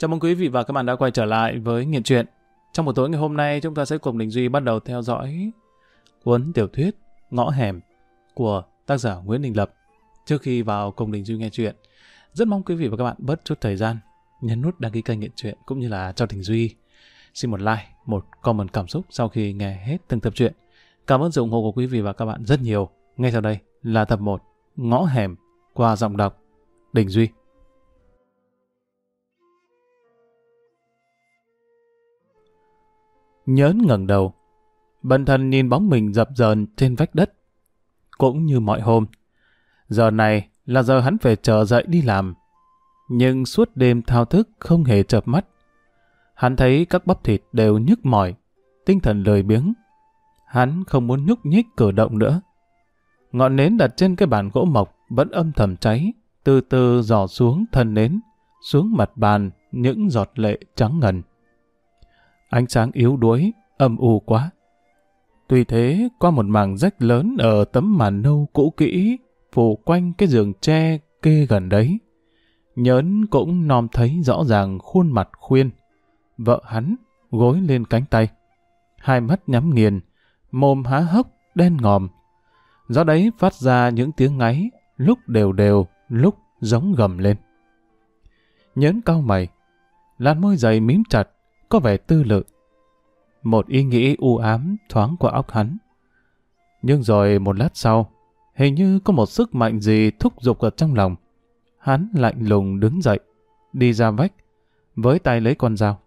Chào mừng quý vị và các bạn đã quay trở lại với Nghiện Truyện. Trong một tối ngày hôm nay, chúng ta sẽ cùng Đình Duy bắt đầu theo dõi cuốn tiểu thuyết Ngõ Hẻm của tác giả Nguyễn Đình Lập. Trước khi vào cùng Đình Duy nghe chuyện, rất mong quý vị và các bạn bớt chút thời gian, nhấn nút đăng ký kênh Nghiện Truyện cũng như là cho Đình Duy xin một like, một comment cảm xúc sau khi nghe hết từng tập truyện. Cảm ơn sự ủng hộ của quý vị và các bạn rất nhiều. Ngay sau đây là tập 1 Ngõ Hẻm qua giọng đọc Đình Duy. Nhớn ngẩng đầu. Bần thần nhìn bóng mình dập dờn trên vách đất. Cũng như mọi hôm. Giờ này là giờ hắn phải chờ dậy đi làm. Nhưng suốt đêm thao thức không hề chợp mắt. Hắn thấy các bắp thịt đều nhức mỏi, tinh thần lười biếng. Hắn không muốn nhúc nhích cử động nữa. Ngọn nến đặt trên cái bàn gỗ mộc vẫn âm thầm cháy, từ từ dò xuống thân nến, xuống mặt bàn những giọt lệ trắng ngần. Ánh sáng yếu đuối, âm u quá. Tuy thế, qua một màng rách lớn ở tấm màn nâu cũ kỹ, phủ quanh cái giường tre kê gần đấy, nhớn cũng nom thấy rõ ràng khuôn mặt khuyên. Vợ hắn gối lên cánh tay. Hai mắt nhắm nghiền, mồm há hốc, đen ngòm. Gió đấy phát ra những tiếng ngáy, lúc đều đều, lúc giống gầm lên. Nhớn cao mày, làn môi dày mím chặt, có vẻ tư lự. Một ý nghĩ u ám thoáng qua óc hắn. Nhưng rồi một lát sau, hình như có một sức mạnh gì thúc giục ở trong lòng. Hắn lạnh lùng đứng dậy, đi ra vách, với tay lấy con dao.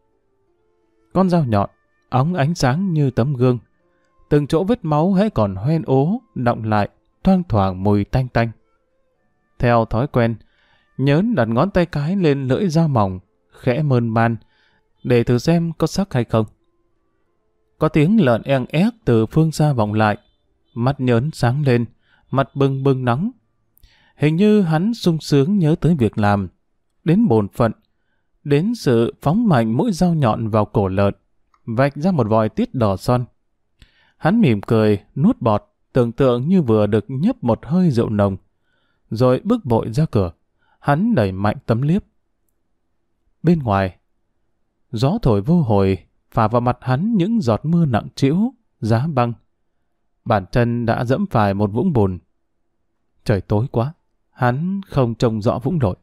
Con dao nhọn, óng ánh sáng như tấm gương. Từng chỗ vết máu hãy còn hoen ố, động lại, thoang thoảng mùi tanh tanh. Theo thói quen, nhớn đặt ngón tay cái lên lưỡi dao mỏng, khẽ mơn man, để thử xem có sắc hay không. Có tiếng lợn eng ép từ phương xa vọng lại, mắt nhớn sáng lên, mặt bừng bừng nóng. Hình như hắn sung sướng nhớ tới việc làm, đến bồn phận, đến sự phóng mạnh mũi dao nhọn vào cổ lợn, vạch ra một vòi tiết đỏ son. Hắn mỉm cười, nuốt bọt, tưởng tượng như vừa được nhấp một hơi rượu nồng. Rồi bước bội ra cửa, hắn đẩy mạnh tấm liếp. Bên ngoài, gió thổi vô hồi, phả vào mặt hắn những giọt mưa nặng trĩu, giá băng. Bản chân đã dẫm phải một vũng bùn. Trời tối quá, hắn không trông rõ vũng lội,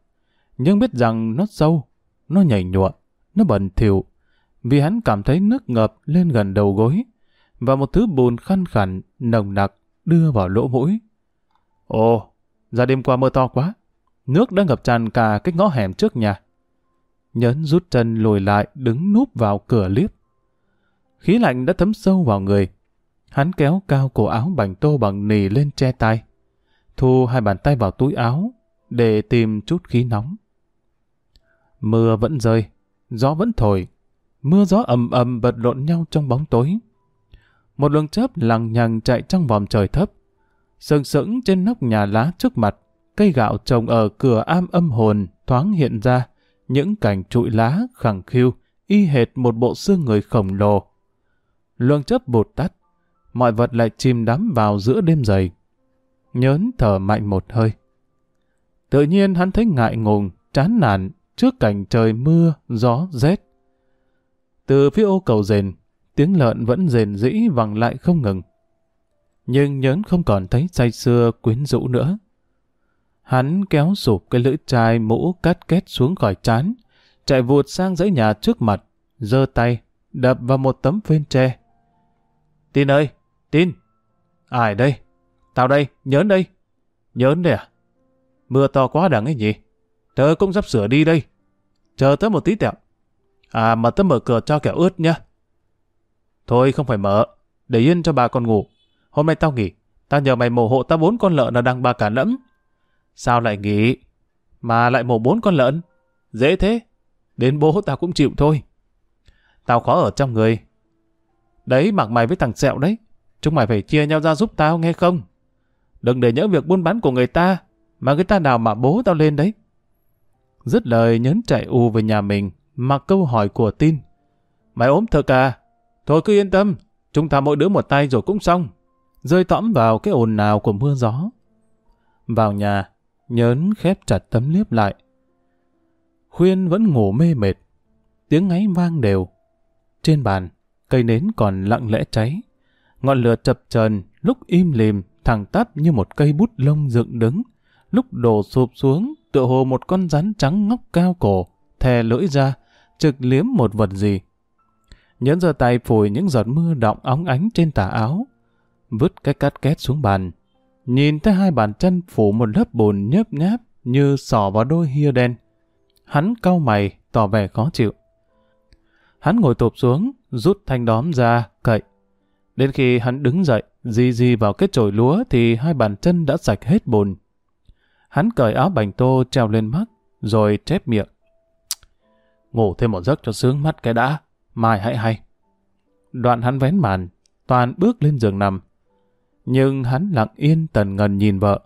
nhưng biết rằng nó sâu, nó nhảy nhụa, nó bẩn thỉu, vì hắn cảm thấy nước ngập lên gần đầu gối, và một thứ bùn khăn khẳng, nồng nặc đưa vào lỗ mũi. Ồ, ra đêm qua mưa to quá, nước đã ngập tràn cả cái ngõ hẻm trước nhà. Nhấn rút chân lùi lại đứng núp vào cửa liếp. Khí lạnh đã thấm sâu vào người. Hắn kéo cao cổ áo bành tô bằng nì lên che tay. Thu hai bàn tay vào túi áo để tìm chút khí nóng. Mưa vẫn rơi, gió vẫn thổi. Mưa gió ầm ầm bật lộn nhau trong bóng tối. Một luồng chớp lằng nhằng chạy trong vòng trời thấp. Sừng sững trên nóc nhà lá trước mặt, cây gạo trồng ở cửa am âm hồn thoáng hiện ra những cành trụi lá khẳng khiu, y hệt một bộ xương người khổng lồ. Luồng chớp bột tắt, mọi vật lại chìm đắm vào giữa đêm dày. Nhớn thở mạnh một hơi. Tự nhiên hắn thấy ngại ngùng, chán nản trước cảnh trời mưa, gió, rét. Từ phía ô cầu rền, tiếng lợn vẫn rền rĩ vẳng lại không ngừng. Nhưng nhớn không còn thấy say xưa quyến rũ nữa. Hắn kéo sụp cái lưỡi chai mũ cắt két xuống khỏi chán, chạy vụt sang dãy nhà trước mặt, giơ tay, đập vào một tấm phên tre. Tin ơi, tin. Ai đây? Tao đây, nhớn đây. Nhớn đây à? Mưa to quá đằng ấy nhỉ? Tớ cũng sắp sửa đi đây. Chờ tớ một tí tẹo. À mà tớ mở cửa cho kẻo ướt nhá. Thôi không phải mở, để yên cho bà con ngủ. Hôm nay tao nghỉ, tao nhờ mày mổ hộ tao bốn con lợn là đang bà cả lẫm. Sao lại nghỉ? Mà lại mổ bốn con lợn? Dễ thế. Đến bố tao cũng chịu thôi. Tao khó ở trong người. Đấy mặc mày với thằng sẹo đấy. Chúng mày phải chia nhau ra giúp tao nghe không? Đừng để nhớ việc buôn bán của người ta, mà người ta nào mà bố tao lên đấy. Dứt lời nhấn chạy u về nhà mình, mặc câu hỏi của tin. Mày ốm thật à? Thôi cứ yên tâm, chúng ta mỗi đứa một tay rồi cũng xong. Rơi tõm vào cái ồn nào của mưa gió. Vào nhà, nhớn khép chặt tấm liếp lại. Khuyên vẫn ngủ mê mệt, tiếng ngáy vang đều. Trên bàn, cây nến còn lặng lẽ cháy. Ngọn lửa chập chờn lúc im lìm, thẳng tắp như một cây bút lông dựng đứng. Lúc đổ sụp xuống, tựa hồ một con rắn trắng ngóc cao cổ, thè lưỡi ra, trực liếm một vật gì. Nhẫn giơ tay phủi những giọt mưa đọng óng ánh trên tà áo, vứt cái cát két xuống bàn. Nhìn thấy hai bàn chân phủ một lớp bùn nhớp nháp như sỏ vào đôi hia đen. Hắn cau mày, tỏ vẻ khó chịu. Hắn ngồi tụp xuống, rút thanh đóm ra, cậy. Đến khi hắn đứng dậy, di di vào cái chổi lúa thì hai bàn chân đã sạch hết bùn. Hắn cởi áo bành tô treo lên mắt, rồi chép miệng. Ngủ thêm một giấc cho sướng mắt cái đã, mai hãy hay. Đoạn hắn vén màn, toàn bước lên giường nằm. Nhưng hắn lặng yên tần ngần nhìn vợ.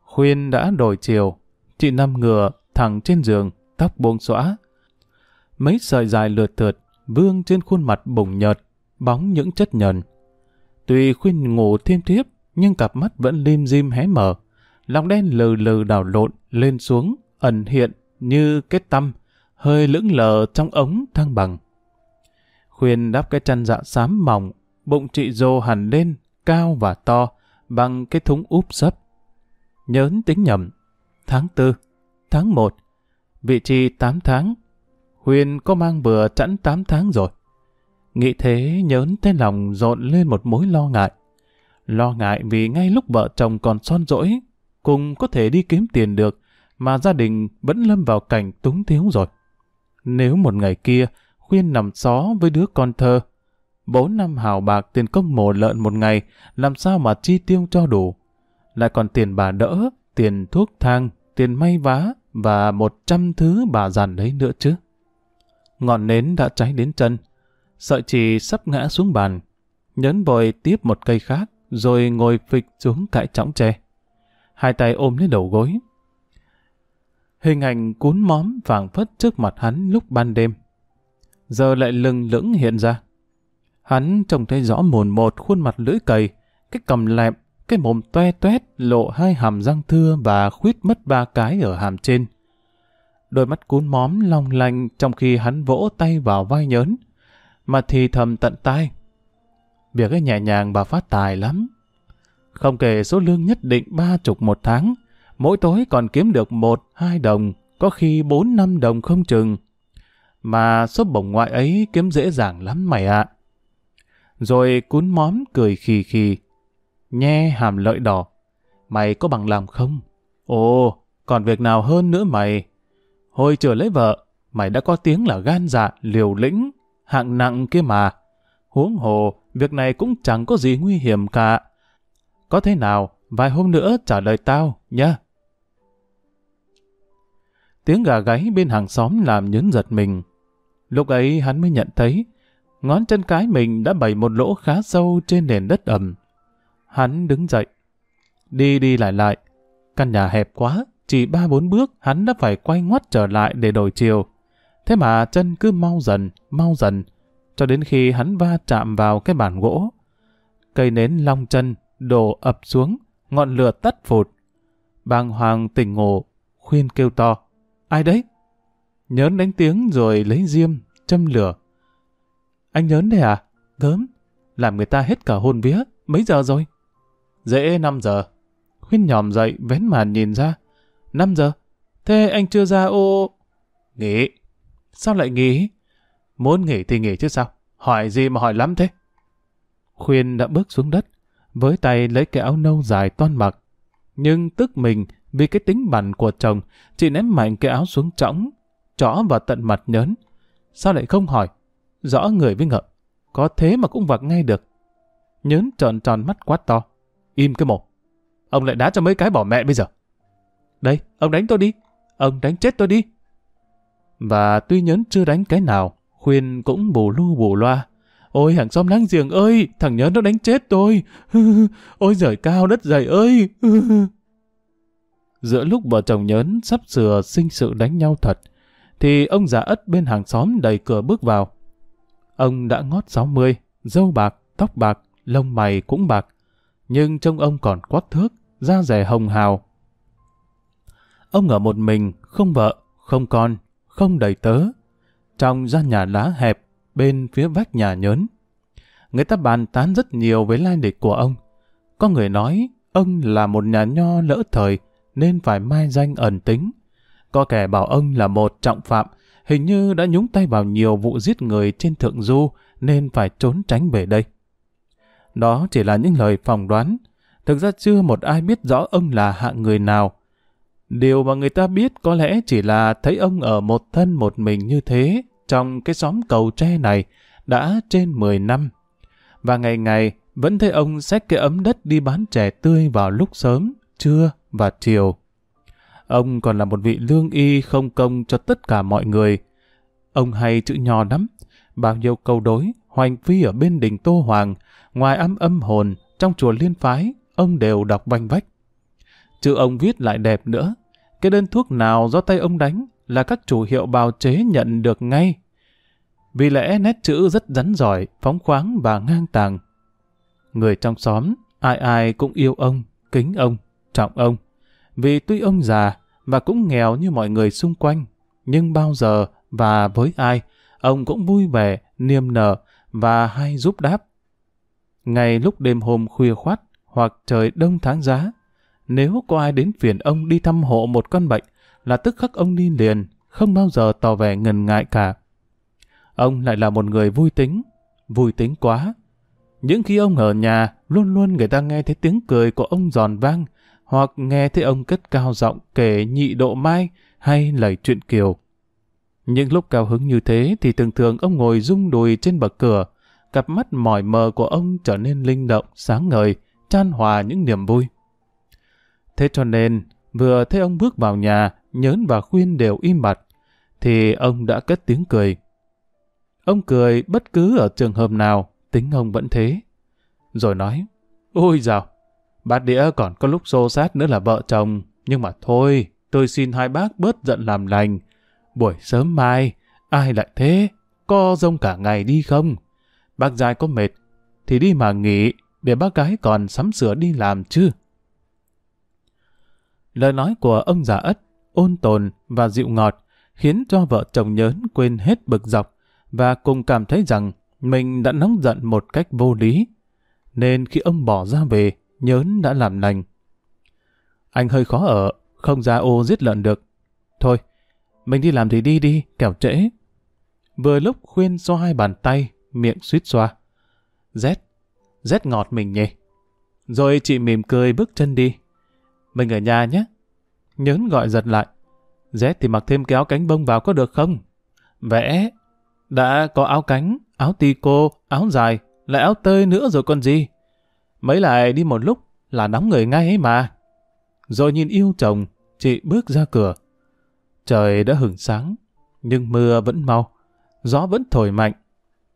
Khuyên đã đổi chiều, chị nằm ngửa, thẳng trên giường, tóc buông xõa. Mấy sợi dài lượt thượt, vương trên khuôn mặt bùng nhợt, bóng những chất nhờn. Tuy khuyên ngủ thêm thiếp nhưng cặp mắt vẫn lim dim hé mở. Lòng đen lừ lừ đảo lộn, lên xuống, ẩn hiện như kết tâm, hơi lững lờ trong ống thăng bằng. Khuyên đắp cái chăn dạ xám mỏng, bụng chị dô hẳn lên, cao và to, bằng cái thúng úp sấp. Nhớn tính nhầm, tháng tư, tháng một, vị trí 8 tháng. Huyền có mang bừa chẵn 8 tháng rồi. Nghĩ thế nhớn tên lòng rộn lên một mối lo ngại. Lo ngại vì ngay lúc vợ chồng còn son rỗi, cùng có thể đi kiếm tiền được, mà gia đình vẫn lâm vào cảnh túng thiếu rồi. Nếu một ngày kia, khuyên nằm xó với đứa con thơ, bốn năm hào bạc tiền công mổ lợn một ngày, làm sao mà chi tiêu cho đủ. Lại còn tiền bà đỡ, tiền thuốc thang, tiền may vá và một trăm thứ bà dàn đấy nữa chứ. Ngọn nến đã cháy đến chân, sợi chỉ sắp ngã xuống bàn. Nhấn vội tiếp một cây khác, rồi ngồi phịch xuống cạnh chõng tre. Hai tay ôm lấy đầu gối. Hình ảnh cuốn móm vàng phất trước mặt hắn lúc ban đêm. Giờ lại lừng lững hiện ra. Hắn trông thấy rõ mồn một khuôn mặt lưỡi cầy, cái cầm lẹm, cái mồm toe toét lộ hai hàm răng thưa và khuyết mất ba cái ở hàm trên. Đôi mắt cún móm long lanh trong khi hắn vỗ tay vào vai nhớn, mà thì thầm tận tai. Việc ấy nhẹ nhàng bà phát tài lắm. Không kể số lương nhất định ba chục một tháng, mỗi tối còn kiếm được một, hai đồng, có khi bốn năm đồng không chừng. Mà số bổng ngoại ấy kiếm dễ dàng lắm mày ạ. Rồi cún móm cười khì khì, nhe hàm lợi đỏ. Mày có bằng làm không? Ồ, còn việc nào hơn nữa mày? Hồi trở lấy vợ, mày đã có tiếng là gan dạ, liều lĩnh, hạng nặng kia mà. Huống hồ, việc này cũng chẳng có gì nguy hiểm cả. Có thế nào, vài hôm nữa trả lời tao, nhá. Tiếng gà gáy bên hàng xóm làm nhấn giật mình. Lúc ấy hắn mới nhận thấy, ngón chân cái mình đã bày một lỗ khá sâu trên nền đất ẩm. Hắn đứng dậy, đi đi lại lại. Căn nhà hẹp quá, chỉ ba bốn bước hắn đã phải quay ngoắt trở lại để đổi chiều. Thế mà chân cứ mau dần, mau dần, cho đến khi hắn va chạm vào cái bàn gỗ. Cây nến long chân, đổ ập xuống, ngọn lửa tắt phụt. Bàng hoàng tỉnh ngộ, khuyên kêu to. Ai đấy? Nhớn đánh tiếng rồi lấy diêm, châm lửa. Anh nhớn đây à? Gớm, làm người ta hết cả hồn vía. Mấy giờ rồi? Dễ 5 giờ. Khuyên nhòm dậy, vén màn nhìn ra. 5 giờ? Thế anh chưa ra ô... Nghỉ. Sao lại nghỉ? Muốn nghỉ thì nghỉ chứ sao? Hỏi gì mà hỏi lắm thế? Khuyên đã bước xuống đất, với tay lấy cái áo nâu dài toan mặc. Nhưng tức mình vì cái tính bẩn của chồng, chị ném mạnh cái áo xuống trõng, chó vào tận mặt nhớn. Sao lại không hỏi? Rõ người với ngợ. Có thế mà cũng vặc ngay được. Nhớn tròn tròn mắt quát to. Im cái mồm. Ông lại đá cho mấy cái bỏ mẹ bây giờ. Đây, ông đánh tôi đi. Ông đánh chết tôi đi. Và tuy nhớn chưa đánh cái nào, khuyên cũng bù lu bù loa. Ôi hàng xóm láng giềng ơi, thằng nhớn nó đánh chết tôi. Ôi giời cao đất dày ơi. Giữa lúc vợ chồng nhớn sắp sửa sinh sự đánh nhau thật, thì ông già ất bên hàng xóm đẩy cửa bước vào. Ông đã ngót 60, dâu bạc, tóc bạc, lông mày cũng bạc, nhưng trông ông còn quắc thước, da rẻ hồng hào. Ông ở một mình, không vợ, không con, không đầy tớ. trong gian nhà lá hẹp bên phía vách nhà nhớn. Người ta bàn tán rất nhiều với lai lịch của ông. Có người nói ông là một nhà nho lỡ thời nên phải mai danh ẩn tính. Có kẻ bảo ông là một trọng phạm, hình như đã nhúng tay vào nhiều vụ giết người trên thượng du nên phải trốn tránh về đây. Đó chỉ là những lời phỏng đoán, thực ra chưa một ai biết rõ ông là hạng người nào. Điều mà người ta biết có lẽ chỉ là thấy ông ở một thân một mình như thế trong cái xóm cầu tre này đã trên 10 năm. Và ngày ngày vẫn thấy ông xách cái ấm đất đi bán trẻ tươi vào lúc sớm, trưa và chiều. Ông còn là một vị lương y không công cho tất cả mọi người. Ông hay chữ nho lắm, bao nhiêu câu đối, hoành phi ở bên đình Tô Hoàng, ngoài âm âm hồn, trong chùa Liên Phái, ông đều đọc vanh vách. Chữ ông viết lại đẹp nữa, cái đơn thuốc nào do tay ông đánh là các chủ hiệu bào chế nhận được ngay. Vì lẽ nét chữ rất rắn giỏi, phóng khoáng và ngang tàng. Người trong xóm, ai ai cũng yêu ông, kính ông, trọng ông. Vì tuy ông già và cũng nghèo như mọi người xung quanh, nhưng bao giờ và với ai, ông cũng vui vẻ, niềm nở và hay giúp đáp. Ngày lúc đêm hôm khuya khoát hoặc trời đông tháng giá, nếu có ai đến phiền ông đi thăm hộ một con bệnh, là tức khắc ông đi liền, không bao giờ tỏ vẻ ngần ngại cả. Ông lại là một người vui tính, vui tính quá. Những khi ông ở nhà, luôn luôn người ta nghe thấy tiếng cười của ông giòn vang, hoặc nghe thấy ông cất cao giọng kể nhị độ mai hay lời chuyện kiều. Những lúc cao hứng như thế thì thường thường ông ngồi rung đùi trên bậc cửa, cặp mắt mỏi mờ của ông trở nên linh động, sáng ngời, chan hòa những niềm vui. Thế cho nên, vừa thấy ông bước vào nhà, nhớn và khuyên đều im bặt, thì ông đã cất tiếng cười. Ông cười bất cứ ở trường hợp nào, tính ông vẫn thế. Rồi nói, ôi dào, bát đĩa còn có lúc xô sát nữa là vợ chồng, nhưng mà thôi, tôi xin hai bác bớt giận làm lành. Buổi sớm mai, ai lại thế? Co rông cả ngày đi không? Bác dài có mệt, thì đi mà nghỉ, để bác gái còn sắm sửa đi làm chứ. Lời nói của ông già ất, ôn tồn và dịu ngọt, khiến cho vợ chồng nhớn quên hết bực dọc và cùng cảm thấy rằng mình đã nóng giận một cách vô lý. Nên khi ông bỏ ra về, nhớn đã làm lành. Anh hơi khó ở, không ra ô giết lợn được. Thôi, mình đi làm thì đi đi, kẻo trễ. Vừa lúc khuyên xoa hai bàn tay, miệng suýt xoa. Rét, rét ngọt mình nhỉ. Rồi chị mỉm cười bước chân đi. Mình ở nhà nhé. Nhớn gọi giật lại. Rét thì mặc thêm cái áo cánh bông vào có được không? Vẽ. Đã có áo cánh, áo tì cô, áo dài, lại áo tơi nữa rồi còn gì. Mấy lại đi một lúc là nóng người ngay ấy mà. Rồi nhìn yêu chồng, chị bước ra cửa. Trời đã hửng sáng, nhưng mưa vẫn mau. Gió vẫn thổi mạnh.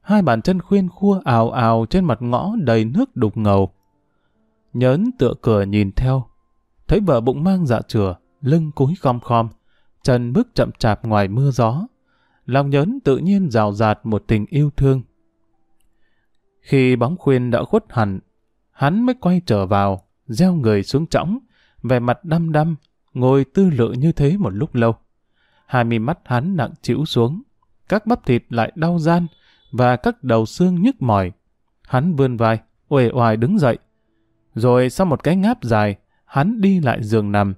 Hai bàn chân khuyên khua ào ào trên mặt ngõ đầy nước đục ngầu. Nhớn tựa cửa nhìn theo. Thấy vợ bụng mang dạ chừa, lưng cúi khom khom, chân bước chậm chạp ngoài mưa gió. Lòng nhớn tự nhiên rào rạt một tình yêu thương. Khi bóng khuyên đã khuất hẳn, hắn mới quay trở vào, gieo người xuống trõng, vẻ mặt đăm đăm, ngồi tư lự như thế một lúc lâu. Hai mi mắt hắn nặng chịu xuống, các bắp thịt lại đau gian và các đầu xương nhức mỏi. Hắn vươn vai, uể oải đứng dậy. Rồi sau một cái ngáp dài, hắn đi lại giường nằm.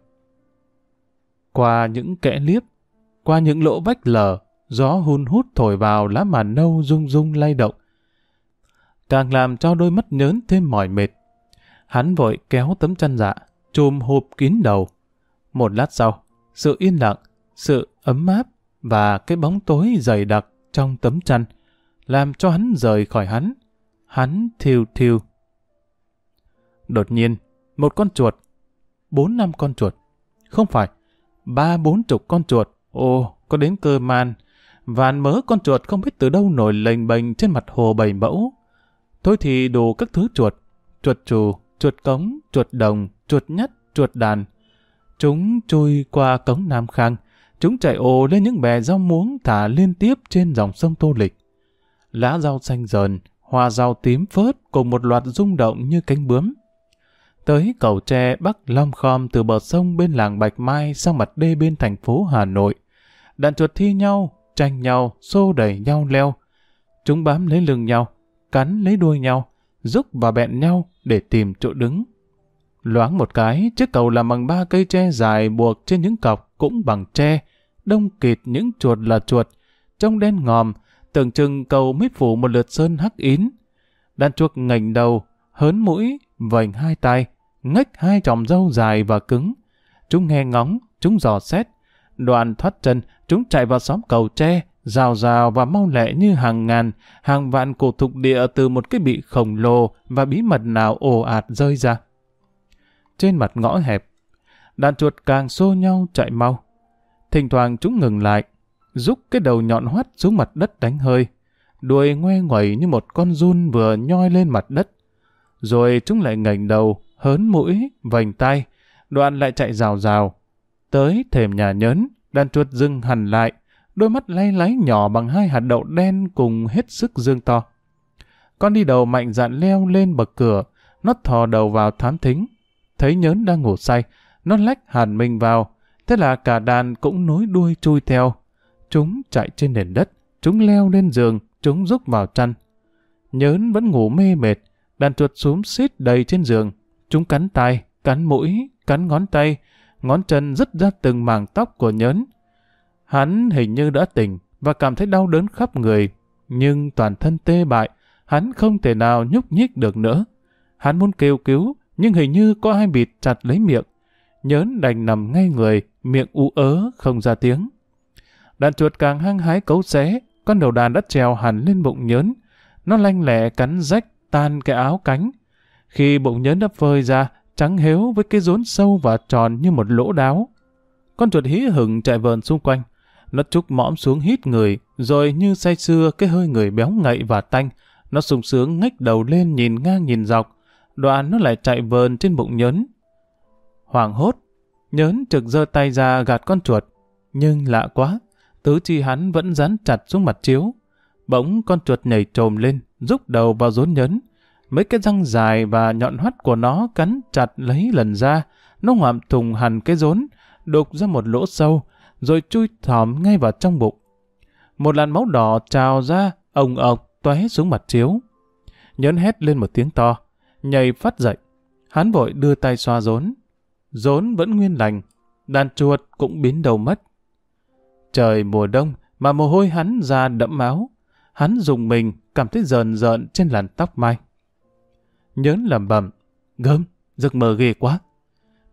Qua những kẽ liếp, qua những lỗ vách lở, gió hun hút thổi vào lá màn nâu rung rung lay động. Càng làm cho đôi mắt nhớn thêm mỏi mệt. Hắn vội kéo tấm chăn dạ, chùm hộp kín đầu. Một lát sau, sự yên lặng, sự ấm áp và cái bóng tối dày đặc trong tấm chăn làm cho hắn rời khỏi hắn. Hắn thiêu thiêu. Đột nhiên, một con chuột, bốn năm con chuột, không phải, ba bốn chục con chuột, ồ, có đến cơ man, vàn mớ con chuột không biết từ đâu nổi lềnh bềnh trên mặt hồ bảy mẫu. Thôi thì đủ các thứ chuột, chuột trù, chuột cống, chuột đồng, chuột nhất, chuột đàn. Chúng trôi qua cống Nam Khang, chúng chạy ồ lên những bè rau muống thả liên tiếp trên dòng sông Tô Lịch. Lá rau xanh dờn, hoa rau tím phớt cùng một loạt rung động như cánh bướm. Tới cầu tre bắc Long khom từ bờ sông bên làng Bạch Mai sang mặt đê bên thành phố Hà Nội. Đàn chuột thi nhau, tranh nhau, xô đẩy nhau leo. Chúng bám lấy lưng nhau, cắn lấy đuôi nhau, rúc và bẹn nhau để tìm chỗ đứng. Loáng một cái, chiếc cầu làm bằng ba cây tre dài buộc trên những cọc cũng bằng tre, đông kịt những chuột là chuột, trong đen ngòm, tưởng chừng cầu mới phủ một lượt sơn hắc ín. Đàn chuột ngành đầu, hớn mũi, vành hai tay, ngách hai tròm râu dài và cứng. Chúng nghe ngóng, chúng dò xét. Đoạn thoát chân, chúng chạy vào xóm cầu tre, rào rào và mau lẹ như hàng ngàn, hàng vạn cổ thục địa từ một cái bị khổng lồ và bí mật nào ồ ạt rơi ra. Trên mặt ngõ hẹp, đàn chuột càng xô nhau chạy mau. Thỉnh thoảng chúng ngừng lại, rút cái đầu nhọn hoắt xuống mặt đất đánh hơi. Đuôi ngoe ngoẩy như một con run vừa nhoi lên mặt đất. Rồi chúng lại ngẩng đầu, hớn mũi, vành tay, đoạn lại chạy rào rào. Tới thềm nhà nhớn, đàn chuột dừng hẳn lại, đôi mắt lay láy nhỏ bằng hai hạt đậu đen cùng hết sức dương to. Con đi đầu mạnh dạn leo lên bậc cửa, nó thò đầu vào thám thính. Thấy nhớn đang ngủ say, nó lách hàn mình vào, thế là cả đàn cũng nối đuôi chui theo. Chúng chạy trên nền đất, chúng leo lên giường, chúng rúc vào chăn. Nhớn vẫn ngủ mê mệt, đàn chuột xuống xít đầy trên giường. Chúng cắn tay, cắn mũi, cắn ngón tay, ngón chân rứt ra từng mảng tóc của nhớn. Hắn hình như đã tỉnh và cảm thấy đau đớn khắp người, nhưng toàn thân tê bại, hắn không thể nào nhúc nhích được nữa. Hắn muốn kêu cứu, nhưng hình như có ai bịt chặt lấy miệng. Nhớn đành nằm ngay người, miệng u ớ, không ra tiếng. Đàn chuột càng hăng hái cấu xé, con đầu đàn đã trèo hẳn lên bụng nhớn. Nó lanh lẹ cắn rách, tan cái áo cánh. Khi bụng nhớn đã phơi ra, trắng héo với cái rốn sâu và tròn như một lỗ đáo. Con chuột hí hửng chạy vờn xung quanh. Nó trúc mõm xuống hít người, rồi như say xưa cái hơi người béo ngậy và tanh. Nó sung sướng ngách đầu lên nhìn ngang nhìn dọc. Đoạn nó lại chạy vờn trên bụng nhớn. Hoàng hốt, nhớn trực giơ tay ra gạt con chuột. Nhưng lạ quá, tứ chi hắn vẫn dán chặt xuống mặt chiếu. Bỗng con chuột nhảy trồm lên, rúc đầu vào rốn nhớn. Mấy cái răng dài và nhọn hoắt của nó cắn chặt lấy lần ra, nó ngoạm thùng hẳn cái rốn, đục ra một lỗ sâu, rồi chui thòm ngay vào trong bụng. Một làn máu đỏ trào ra, ồng ọc, tóe xuống mặt chiếu. Nhấn hét lên một tiếng to, nhảy phát dậy. Hắn vội đưa tay xoa rốn. Rốn vẫn nguyên lành, đàn chuột cũng biến đầu mất. Trời mùa đông mà mồ hôi hắn ra đẫm máu. Hắn dùng mình cảm thấy rờn rợn trên làn tóc mai. Nhớn lẩm bẩm, gớm, giấc mơ ghê quá.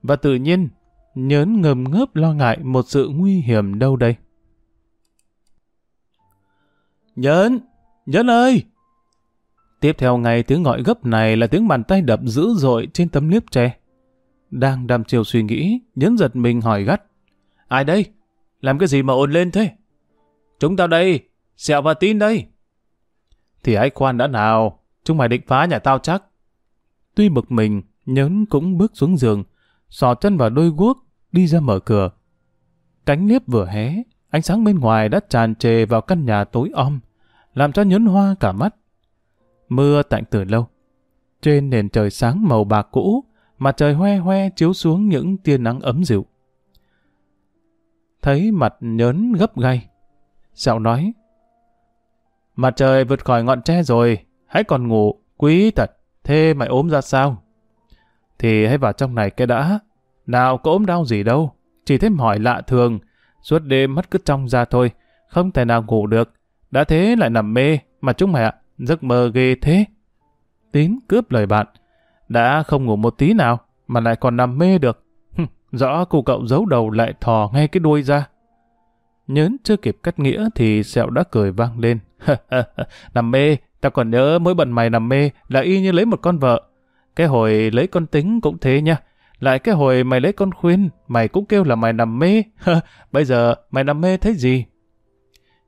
Và tự nhiên, nhớn ngầm ngớp lo ngại một sự nguy hiểm đâu đây. Nhớn, nhớn ơi! Tiếp theo ngay tiếng gọi gấp này là tiếng bàn tay đập dữ dội trên tấm liếp tre. Đang đăm chiều suy nghĩ, nhớn giật mình hỏi gắt. Ai đây? Làm cái gì mà ồn lên thế? Chúng tao đây, sẹo và tin đây. Thì hãy khoan đã nào, chúng mày định phá nhà tao chắc. Tuy bực mình, nhớn cũng bước xuống giường, sò chân vào đôi guốc, đi ra mở cửa. Cánh liếp vừa hé, ánh sáng bên ngoài đã tràn trề vào căn nhà tối om, làm cho nhấn hoa cả mắt. Mưa tạnh từ lâu. Trên nền trời sáng màu bạc cũ, mặt trời hoe hoe chiếu xuống những tia nắng ấm dịu. Thấy mặt nhớn gấp gay, dạo nói, Mặt trời vượt khỏi ngọn tre rồi, hãy còn ngủ, quý thật, thế mày ốm ra sao? Thì hãy vào trong này cái đã, nào có ốm đau gì đâu, chỉ thấy hỏi lạ thường, suốt đêm mất cứ trong ra thôi, không thể nào ngủ được, đã thế lại nằm mê, mà chúng mày ạ, giấc mơ ghê thế. Tín cướp lời bạn, đã không ngủ một tí nào, mà lại còn nằm mê được. rõ cụ cậu giấu đầu lại thò ngay cái đuôi ra. Nhớn chưa kịp cắt nghĩa thì sẹo đã cười vang lên. nằm mê, tao còn nhớ mỗi bận mày nằm mê là y như lấy một con vợ. Cái hồi lấy con tính cũng thế nha. Lại cái hồi mày lấy con khuyên, mày cũng kêu là mày nằm mê. Bây giờ mày nằm mê thấy gì?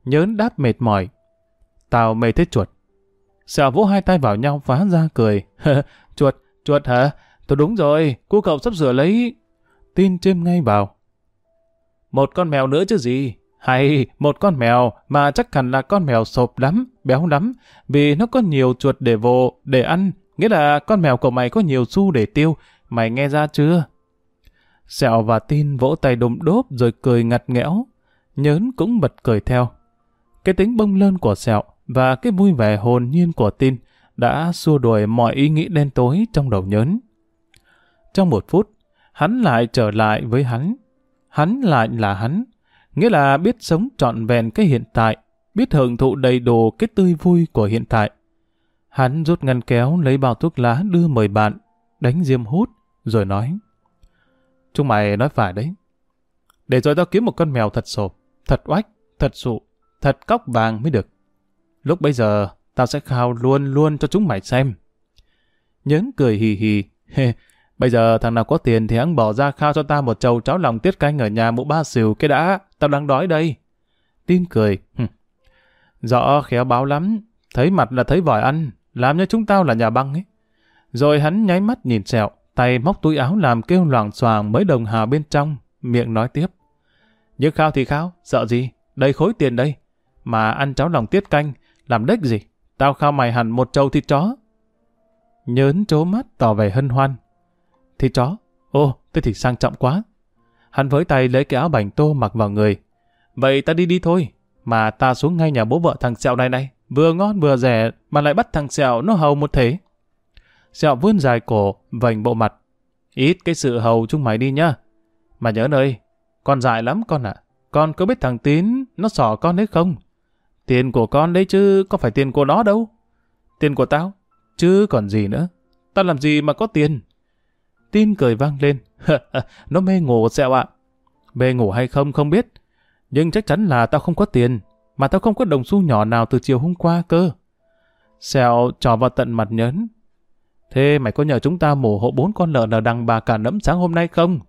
Nhớn đáp mệt mỏi. Tao mê thấy chuột. Sẹo vỗ hai tay vào nhau phá ra cười. chuột, chuột hả? Tôi đúng rồi, cô cậu sắp sửa lấy... Tin chêm ngay vào. Một con mèo nữa chứ gì? Hay, một con mèo mà chắc hẳn là con mèo sộp lắm, béo lắm, vì nó có nhiều chuột để vồ, để ăn, nghĩa là con mèo của mày có nhiều xu để tiêu, mày nghe ra chưa? Sẹo và tin vỗ tay đồm đốp rồi cười ngặt nghẽo, nhớn cũng bật cười theo. cái tính bông lơn của sẹo và cái vui vẻ hồn nhiên của tin đã xua đuổi mọi ý nghĩ đen tối trong đầu nhớn. Trong một phút, hắn lại trở lại với hắn. Hắn lại là hắn, nghĩa là biết sống trọn vẹn cái hiện tại, biết hưởng thụ đầy đủ cái tươi vui của hiện tại. Hắn rút ngăn kéo lấy bao thuốc lá đưa mời bạn, đánh diêm hút, rồi nói. Chúng mày nói phải đấy. Để rồi tao kiếm một con mèo thật sộp, thật oách, thật sụ, thật cóc vàng mới được. Lúc bây giờ, tao sẽ khao luôn luôn cho chúng mày xem. Nhớn cười hì hì, bây giờ thằng nào có tiền thì hắn bỏ ra khao cho ta một chầu cháo lòng tiết canh ở nhà mụ ba xìu cái đã, tao đang đói đây. Tin cười, rõ khéo báo lắm, thấy mặt là thấy vòi ăn, làm như chúng tao là nhà băng ấy. Rồi hắn nháy mắt nhìn sẹo, tay móc túi áo làm kêu loảng xoàng mấy đồng hà bên trong, miệng nói tiếp. Nhưng khao thì khao, sợ gì, đây khối tiền đây. Mà ăn cháo lòng tiết canh, làm đếch gì, tao khao mày hẳn một trâu thịt chó. Nhớn trố mắt tỏ vẻ hân hoan. Thịt chó? Ô, thế thì sang trọng quá. Hắn với tay lấy cái áo bảnh tô mặc vào người. Vậy ta đi đi thôi, mà ta xuống ngay nhà bố vợ thằng Sẹo này này. Vừa ngon vừa rẻ mà lại bắt thằng Sẹo nó hầu một thế. Sẹo vươn dài cổ, vành bộ mặt. Ít cái sự hầu chúng mày đi nhá. Mà nhớ nơi, con dại lắm con ạ. Con có biết thằng Tín nó sỏ con đấy không? Tiền của con đấy chứ có phải tiền của nó đâu. Tiền của tao, chứ còn gì nữa. Tao làm gì mà có tiền? Tin cười vang lên. nó mê ngủ sẹo ạ. Mê ngủ hay không không biết. Nhưng chắc chắn là tao không có tiền. Mà tao không có đồng xu nhỏ nào từ chiều hôm qua cơ. Sẹo trò vào tận mặt nhấn. Thế mày có nhờ chúng ta mổ hộ bốn con lợn ở đằng bà cả nẫm sáng hôm nay không?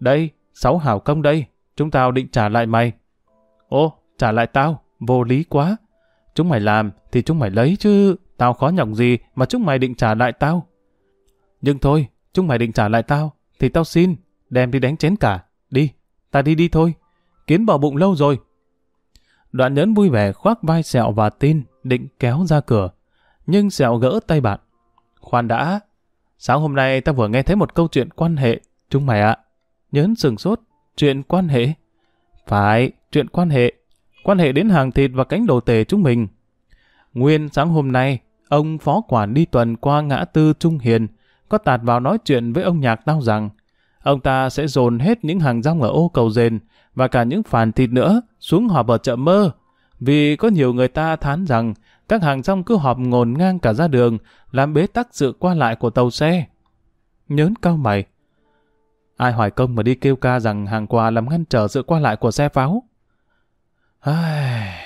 Đây, sáu hảo công đây. Chúng tao định trả lại mày. Ô, trả lại tao? Vô lý quá. Chúng mày làm thì chúng mày lấy chứ. Tao khó nhọc gì mà chúng mày định trả lại tao. Nhưng thôi, chúng mày định trả lại tao. Thì tao xin, đem đi đánh chén cả. Đi, ta đi đi thôi. Kiến bỏ bụng lâu rồi. Đoạn nhấn vui vẻ khoác vai sẹo và tin, định kéo ra cửa. Nhưng sẹo gỡ tay bạn. Khoan đã, sáng hôm nay ta vừa nghe thấy một câu chuyện quan hệ. Chúng mày ạ, nhớn sừng sốt, chuyện quan hệ. Phải, chuyện quan hệ. Quan hệ đến hàng thịt và cánh đồ tề chúng mình. Nguyên sáng hôm nay, ông phó quản đi tuần qua ngã tư Trung Hiền, có tạt vào nói chuyện với ông nhạc tao rằng ông ta sẽ dồn hết những hàng rong ở ô cầu rền và cả những phản thịt nữa xuống họp ở chợ mơ. Vì có nhiều người ta thán rằng các hàng rong cứ họp ngồn ngang cả ra đường, làm bế tắc sự qua lại của tàu xe. Nhớn cao mày. Ai hoài công mà đi kêu ca rằng hàng quà làm ngăn trở sự qua lại của xe pháo. Ai...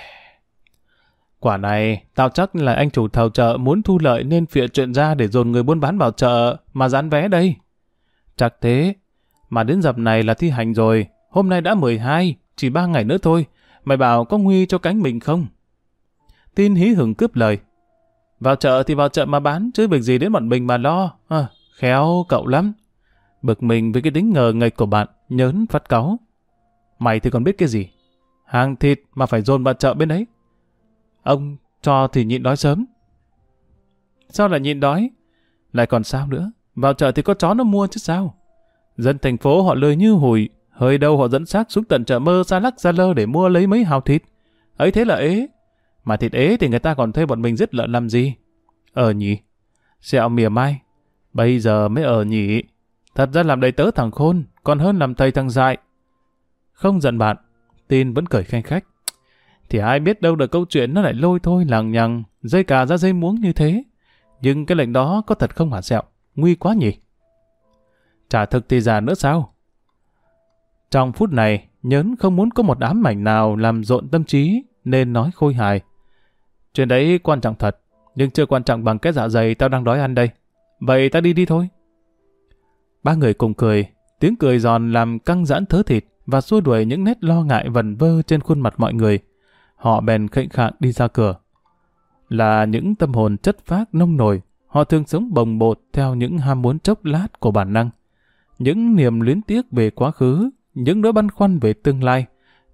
Quả này, tao chắc là anh chủ thầu chợ muốn thu lợi nên phịa chuyện ra để dồn người buôn bán vào chợ mà dán vé đây. Chắc thế, mà đến dập này là thi hành rồi, hôm nay đã 12, chỉ ba ngày nữa thôi, mày bảo có nguy cho cánh mình không? Tin hí hửng cướp lời. Vào chợ thì vào chợ mà bán, chứ việc gì đến bọn mình mà lo. À, khéo cậu lắm. Bực mình với cái tính ngờ nghịch của bạn, nhớn phát cáu. Mày thì còn biết cái gì? Hàng thịt mà phải dồn vào chợ bên đấy. Ông cho thì nhịn đói sớm. Sao lại nhịn đói? Lại còn sao nữa? Vào chợ thì có chó nó mua chứ sao? Dân thành phố họ lười như hủi, hơi đâu họ dẫn xác xuống tận chợ mơ xa lắc xa lơ để mua lấy mấy hào thịt. Ấy thế là ế. Mà thịt ế thì người ta còn thuê bọn mình giết lợn làm gì? Ờ nhỉ? Sẹo mỉa mai. Bây giờ mới ở nhỉ? Thật ra làm đầy tớ thằng khôn, còn hơn làm thầy thằng dại. Không giận bạn, tin vẫn cười khanh khách. Thì ai biết đâu được câu chuyện nó lại lôi thôi lằng nhằng, dây cà ra dây muống như thế. Nhưng cái lệnh đó có thật không hả sẹo? Nguy quá nhỉ? Trả thực thì già nữa sao? Trong phút này, nhớn không muốn có một ám mảnh nào làm rộn tâm trí, nên nói khôi hài. Chuyện đấy quan trọng thật, nhưng chưa quan trọng bằng cái dạ dày tao đang đói ăn đây. Vậy ta đi đi thôi. Ba người cùng cười, tiếng cười giòn làm căng giãn thớ thịt và xua đuổi những nét lo ngại vần vơ trên khuôn mặt mọi người. Họ bèn khệnh khạng đi ra cửa. Là những tâm hồn chất phác nông nổi, họ thường sống bồng bột theo những ham muốn chốc lát của bản năng. Những niềm luyến tiếc về quá khứ, những nỗi băn khoăn về tương lai,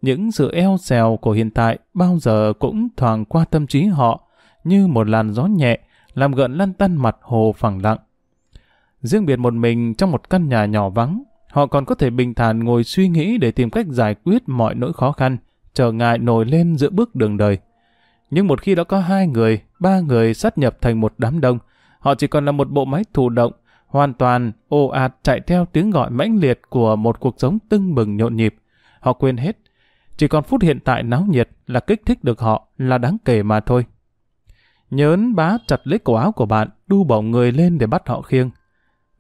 những sự eo xèo của hiện tại bao giờ cũng thoảng qua tâm trí họ như một làn gió nhẹ làm gợn lăn tăn mặt hồ phẳng lặng. Riêng biệt một mình trong một căn nhà nhỏ vắng, họ còn có thể bình thản ngồi suy nghĩ để tìm cách giải quyết mọi nỗi khó khăn, trở ngại nổi lên giữa bước đường đời. Nhưng một khi đã có hai người, ba người sát nhập thành một đám đông, họ chỉ còn là một bộ máy thụ động, hoàn toàn ồ ạt chạy theo tiếng gọi mãnh liệt của một cuộc sống tưng bừng nhộn nhịp. Họ quên hết. Chỉ còn phút hiện tại náo nhiệt là kích thích được họ là đáng kể mà thôi. Nhớn bá chặt lấy cổ áo của bạn, đu bổng người lên để bắt họ khiêng.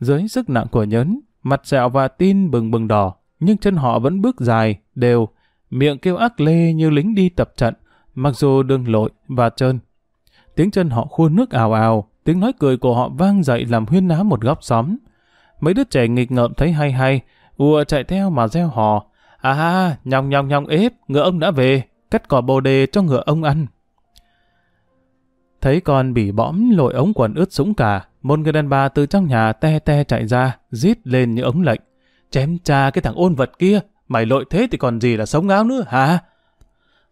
Dưới sức nặng của nhớn, mặt sẹo và tin bừng bừng đỏ, nhưng chân họ vẫn bước dài, đều, miệng kêu ác lê như lính đi tập trận, mặc dù đường lội và trơn. Tiếng chân họ khuôn nước ào ào, tiếng nói cười của họ vang dậy làm huyên náo một góc xóm. Mấy đứa trẻ nghịch ngợm thấy hay hay, ùa chạy theo mà reo hò. À, nhong nhong nhong ếp, ngựa ông đã về, cắt cỏ bồ đề cho ngựa ông ăn. Thấy con bị bõm lội ống quần ướt sũng cả, một người đàn bà từ trong nhà te te chạy ra, rít lên những ống lệnh. Chém cha cái thằng ôn vật kia, mày lội thế thì còn gì là sống áo nữa hả?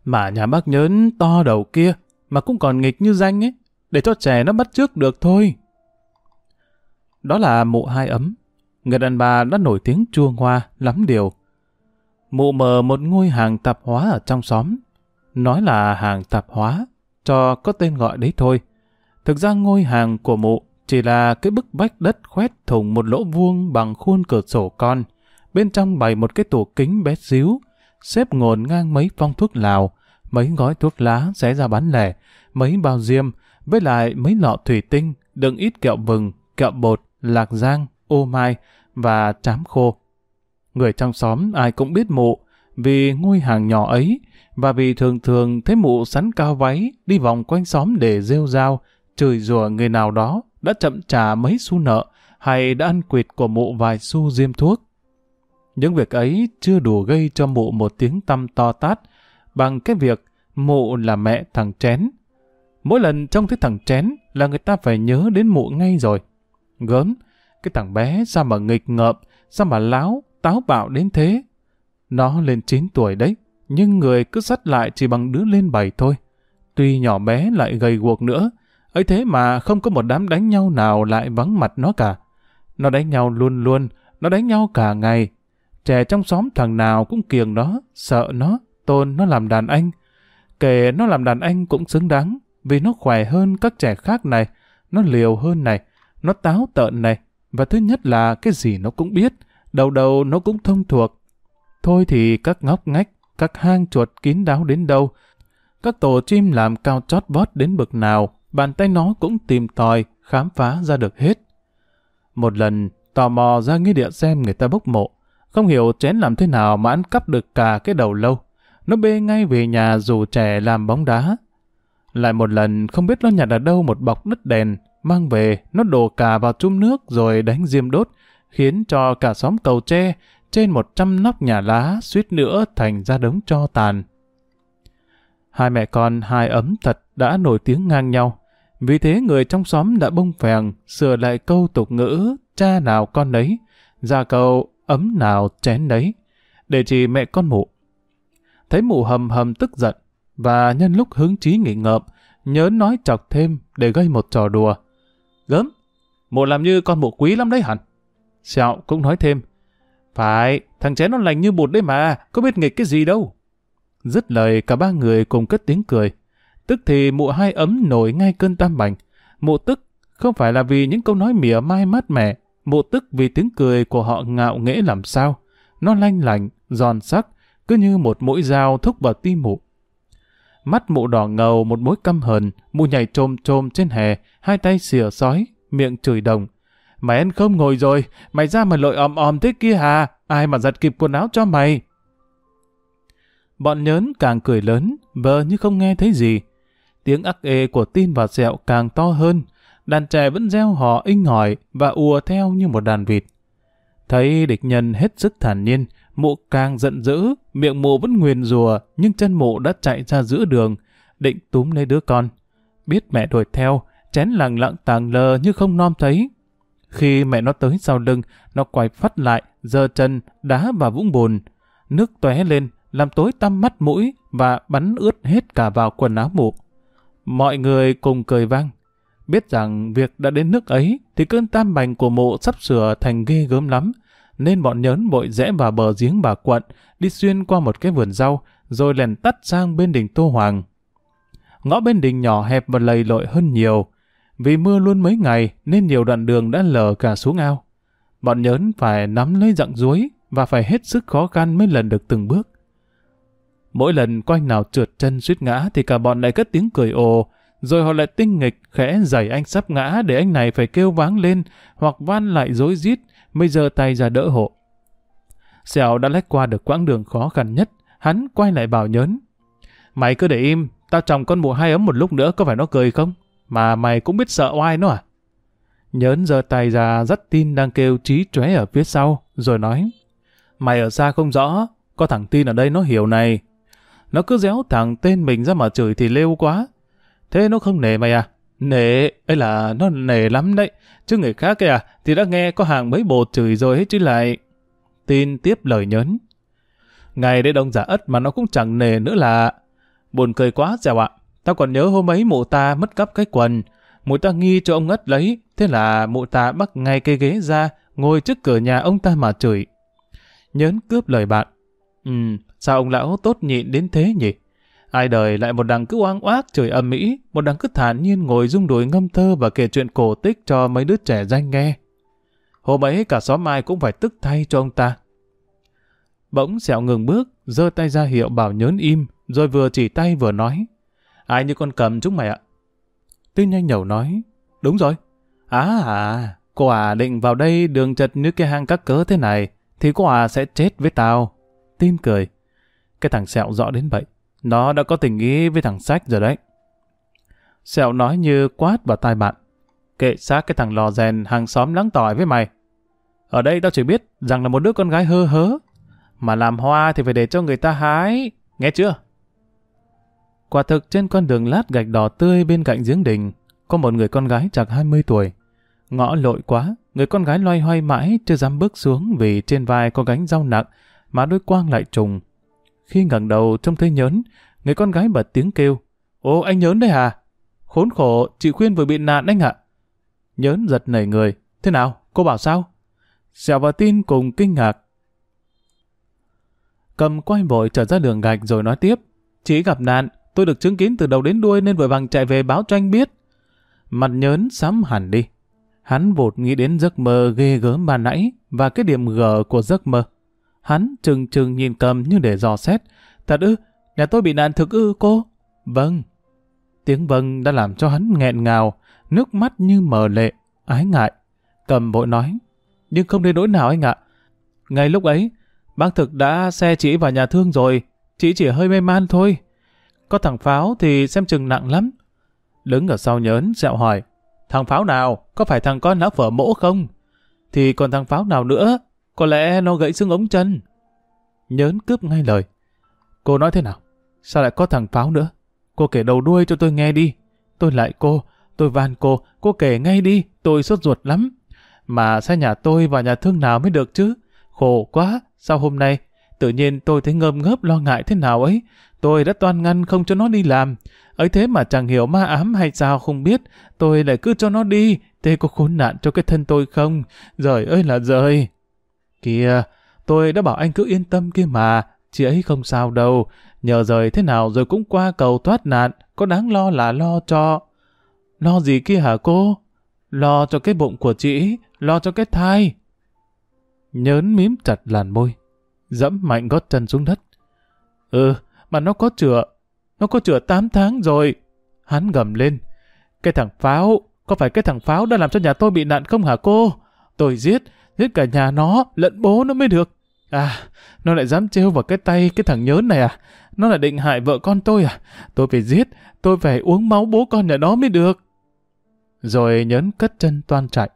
Mà nhà bác nhớn to đầu kia, mà cũng còn nghịch như danh ấy, để cho trẻ nó bắt trước được thôi. Đó là mụ hai ấm. Người đàn bà đã nổi tiếng chua hoa, lắm điều. Mụ mở một ngôi hàng tạp hóa ở trong xóm. Nói là hàng tạp hóa, cho có tên gọi đấy thôi. Thực ra ngôi hàng của mụ chỉ là cái bức vách đất khoét thủng một lỗ vuông bằng khuôn cửa sổ con. Bên trong bày một cái tủ kính bé xíu, xếp ngổn ngang mấy phong thuốc lào, mấy gói thuốc lá xé ra bán lẻ, mấy bao diêm, với lại mấy lọ thủy tinh, đựng ít kẹo vừng, kẹo bột, lạc giang, ô mai và chám khô. Người trong xóm ai cũng biết mụ, vì ngôi hàng nhỏ ấy, và vì thường thường thấy mụ sắn cao váy, đi vòng quanh xóm để rêu rao, chửi rủa người nào đó đã chậm trả mấy xu nợ, hay đã ăn quỵt của mụ vài xu diêm thuốc. Những việc ấy chưa đủ gây cho mụ một tiếng tâm to tát, bằng cái việc mụ là mẹ thằng chén. Mỗi lần trông thấy thằng chén là người ta phải nhớ đến mụ ngay rồi. Gớm, cái thằng bé sao mà nghịch ngợm, sao mà láo, táo bạo đến thế. Nó lên 9 tuổi đấy, nhưng người cứ sắt lại chỉ bằng đứa lên 7 thôi. Tuy nhỏ bé lại gầy guộc nữa, ấy thế mà không có một đám đánh nhau nào lại vắng mặt nó cả. Nó đánh nhau luôn luôn, nó đánh nhau cả ngày. Trẻ trong xóm thằng nào cũng kiềng nó, sợ nó, tôn nó làm đàn anh. Kể nó làm đàn anh cũng xứng đáng, vì nó khỏe hơn các trẻ khác này, nó liều hơn này, nó táo tợn này, và thứ nhất là cái gì nó cũng biết, đầu đầu nó cũng thông thuộc. Thôi thì các ngóc ngách, các hang chuột kín đáo đến đâu, các tổ chim làm cao chót vót đến bực nào, bàn tay nó cũng tìm tòi, khám phá ra được hết. Một lần, tò mò ra nghĩa địa xem người ta bốc mộ, không hiểu chén làm thế nào mà ăn cắp được cả cái đầu lâu. Nó bê ngay về nhà dù trẻ làm bóng đá. Lại một lần không biết nó nhặt ở đâu một bọc đất đèn, mang về, nó đổ cả vào chum nước rồi đánh diêm đốt, khiến cho cả xóm cầu tre, trên một trăm nóc nhà lá suýt nữa thành ra đống cho tàn. Hai mẹ con hai ấm thật đã nổi tiếng ngang nhau. Vì thế người trong xóm đã bông phèn sửa lại câu tục ngữ cha nào con nấy, ra câu ấm nào chén nấy, để chỉ mẹ con mụ. Thấy mụ hầm hầm tức giận, và nhân lúc hứng chí nghỉ ngợm, nhớ nói chọc thêm để gây một trò đùa. Gớm, mụ làm như con mụ quý lắm đấy hẳn. Sẹo cũng nói thêm, phải, thằng chén nó lành như bụt đấy mà, có biết nghịch cái gì đâu. Dứt lời cả ba người cùng cất tiếng cười. Tức thì mụ hai ấm nổi ngay cơn tam bành. Mụ tức không phải là vì những câu nói mỉa mai mát mẻ, mụ tức vì tiếng cười của họ ngạo nghễ làm sao. Nó lanh lành, giòn sắc, cứ như một mũi dao thúc vào tim mụ. Mắt mụ đỏ ngầu một mối căm hờn, mụ nhảy trồm trồm trên hè, hai tay xìa sói, miệng chửi đồng. Mày ăn không ngồi rồi, mày ra mà lội òm òm thế kia hà ai mà giặt kịp quần áo cho mày. Bọn nhớn càng cười lớn, vờ như không nghe thấy gì. Tiếng ắc ê của tin và sẹo càng to hơn, đàn trẻ vẫn reo hò inh hỏi và ùa theo như một đàn vịt. Thấy địch nhân hết sức thản nhiên, mụ càng giận dữ, miệng mụ vẫn nguyền rùa, nhưng chân mụ đã chạy ra giữa đường, định túm lấy đứa con. Biết mẹ đuổi theo, chén lặng lặng tàng lờ như không nom thấy. Khi mẹ nó tới sau lưng, nó quay phát lại, giơ chân, đá vào vũng bùn. Nước tóe lên, làm tối tăm mắt mũi và bắn ướt hết cả vào quần áo mụ. Mọi người cùng cười vang. Biết rằng việc đã đến nước ấy thì cơn tam bành của mụ sắp sửa thành ghê gớm lắm, nên bọn nhớn vội rẽ vào bờ giếng bà quận, đi xuyên qua một cái vườn rau, rồi lèn tắt sang bên đỉnh Tô Hoàng. ngõ bên đình nhỏ hẹp và lầy lội hơn nhiều. Vì mưa luôn mấy ngày nên nhiều đoạn đường đã lở cả xuống ao. Bọn nhớn phải nắm lấy dặng ruối và phải hết sức khó khăn mới lần được từng bước. Mỗi lần quanh nào trượt chân suýt ngã thì cả bọn lại cất tiếng cười ồ, rồi họ lại tinh nghịch khẽ giày anh sắp ngã để anh này phải kêu váng lên hoặc van lại dối rít mới giơ tay ra đỡ hộ. Sẹo đã lách qua được quãng đường khó khăn nhất, hắn quay lại bảo nhớn. Mày cứ để im, tao chồng con mụ hai ấm một lúc nữa có phải nó cười không? Mà mày cũng biết sợ oai nó à? Nhớn giơ tay ra dắt tin đang kêu trí chóe ở phía sau, rồi nói. Mày ở xa không rõ, có thằng tin ở đây nó hiểu này. Nó cứ déo thằng tên mình ra mà chửi thì lêu quá. Thế nó không nể mày à? Nể, ấy là nó nể lắm đấy. Chứ người khác kìa à, thì đã nghe có hàng mấy bột chửi rồi hết chứ lại. Tin tiếp lời nhấn. Ngày đây đông giả ất mà nó cũng chẳng nề nữa là... Buồn cười quá dèo ạ. Tao còn nhớ hôm ấy mụ ta mất cắp cái quần. Mụ ta nghi cho ông ất lấy. Thế là mụ ta bắt ngay cây ghế ra, ngồi trước cửa nhà ông ta mà chửi. Nhớn cướp lời bạn. Ừ, sao ông lão tốt nhịn đến thế nhỉ? Ai đời lại một đằng cứ oang oác trời âm mỹ, một đằng cứ thản nhiên ngồi rung đùi ngâm thơ và kể chuyện cổ tích cho mấy đứa trẻ danh nghe. Hôm ấy cả xóm mai cũng phải tức thay cho ông ta. Bỗng sẹo ngừng bước, giơ tay ra hiệu bảo nhớn im, rồi vừa chỉ tay vừa nói. Ai như con cầm chúng mày ạ? Tin nhanh nhẩu nói. Đúng rồi. À à, cô à định vào đây đường chật như cái hang các cớ thế này, thì cô à sẽ chết với tao. Tin cười. Cái thằng sẹo rõ đến vậy. Nó đã có tình ý với thằng sách rồi đấy. Sẹo nói như quát vào tai bạn. Kệ xác cái thằng lò rèn hàng xóm lắng tỏi với mày. Ở đây tao chỉ biết rằng là một đứa con gái hơ hớ. Mà làm hoa thì phải để cho người ta hái. Nghe chưa? Quả thực trên con đường lát gạch đỏ tươi bên cạnh giếng đình, có một người con gái chạc 20 tuổi. Ngõ lội quá, người con gái loay hoay mãi chưa dám bước xuống vì trên vai có gánh rau nặng, mà đôi quang lại trùng. Khi ngẩng đầu trông thấy nhớn, người con gái bật tiếng kêu. Ô anh nhớn đấy hả? Khốn khổ, chị khuyên vừa bị nạn anh ạ. Nhớn giật nảy người. Thế nào, cô bảo sao? Sẹo và tin cùng kinh ngạc. Cầm quay vội trở ra đường gạch rồi nói tiếp. Chị gặp nạn, tôi được chứng kiến từ đầu đến đuôi nên vội vàng chạy về báo cho anh biết. Mặt nhớn sắm hẳn đi. Hắn vụt nghĩ đến giấc mơ ghê gớm ban nãy và cái điểm gờ của giấc mơ. Hắn trừng trừng nhìn cầm như để dò xét. Thật ư, nhà tôi bị nạn thực ư cô? Vâng. Tiếng vâng đã làm cho hắn nghẹn ngào, nước mắt như mờ lệ, ái ngại. Cầm vội nói, nhưng không đến nỗi nào anh ạ. Ngay lúc ấy, bác thực đã xe chị vào nhà thương rồi, chị chỉ hơi mê man thôi. Có thằng Pháo thì xem chừng nặng lắm. Đứng ở sau nhớn, dẹo hỏi, thằng Pháo nào, có phải thằng con lão phở mỗ không? Thì còn thằng Pháo nào nữa, có lẽ nó gãy xương ống chân. Nhớn cướp ngay lời. Cô nói thế nào? Sao lại có thằng Pháo nữa? Cô kể đầu đuôi cho tôi nghe đi. Tôi lại cô, tôi van cô, cô kể ngay đi, tôi sốt ruột lắm. Mà xe nhà tôi và nhà thương nào mới được chứ? Khổ quá, sao hôm nay tự nhiên tôi thấy ngơm ngớp lo ngại thế nào ấy. Tôi đã toan ngăn không cho nó đi làm. ấy thế mà chẳng hiểu ma ám hay sao không biết. Tôi lại cứ cho nó đi. Thế có khốn nạn cho cái thân tôi không? Rời ơi là rời. Kìa, tôi đã bảo anh cứ yên tâm kia mà. Chị ấy không sao đâu. Nhờ rời thế nào rồi cũng qua cầu thoát nạn. Có đáng lo là lo cho... Lo gì kia hả cô? Lo cho cái bụng của chị, lo cho cái thai. Nhớn mím chặt làn môi, dẫm mạnh gót chân xuống đất. Ừ, mà nó có chữa, nó có chữa 8 tháng rồi. Hắn gầm lên. Cái thằng pháo, có phải cái thằng pháo đã làm cho nhà tôi bị nạn không hả cô? Tôi giết, giết cả nhà nó, lẫn bố nó mới được. À, nó lại dám trêu vào cái tay cái thằng nhớn này à? Nó lại định hại vợ con tôi à? Tôi phải giết, tôi phải uống máu bố con nhà nó mới được. Rồi nhớn cất chân toan chạy.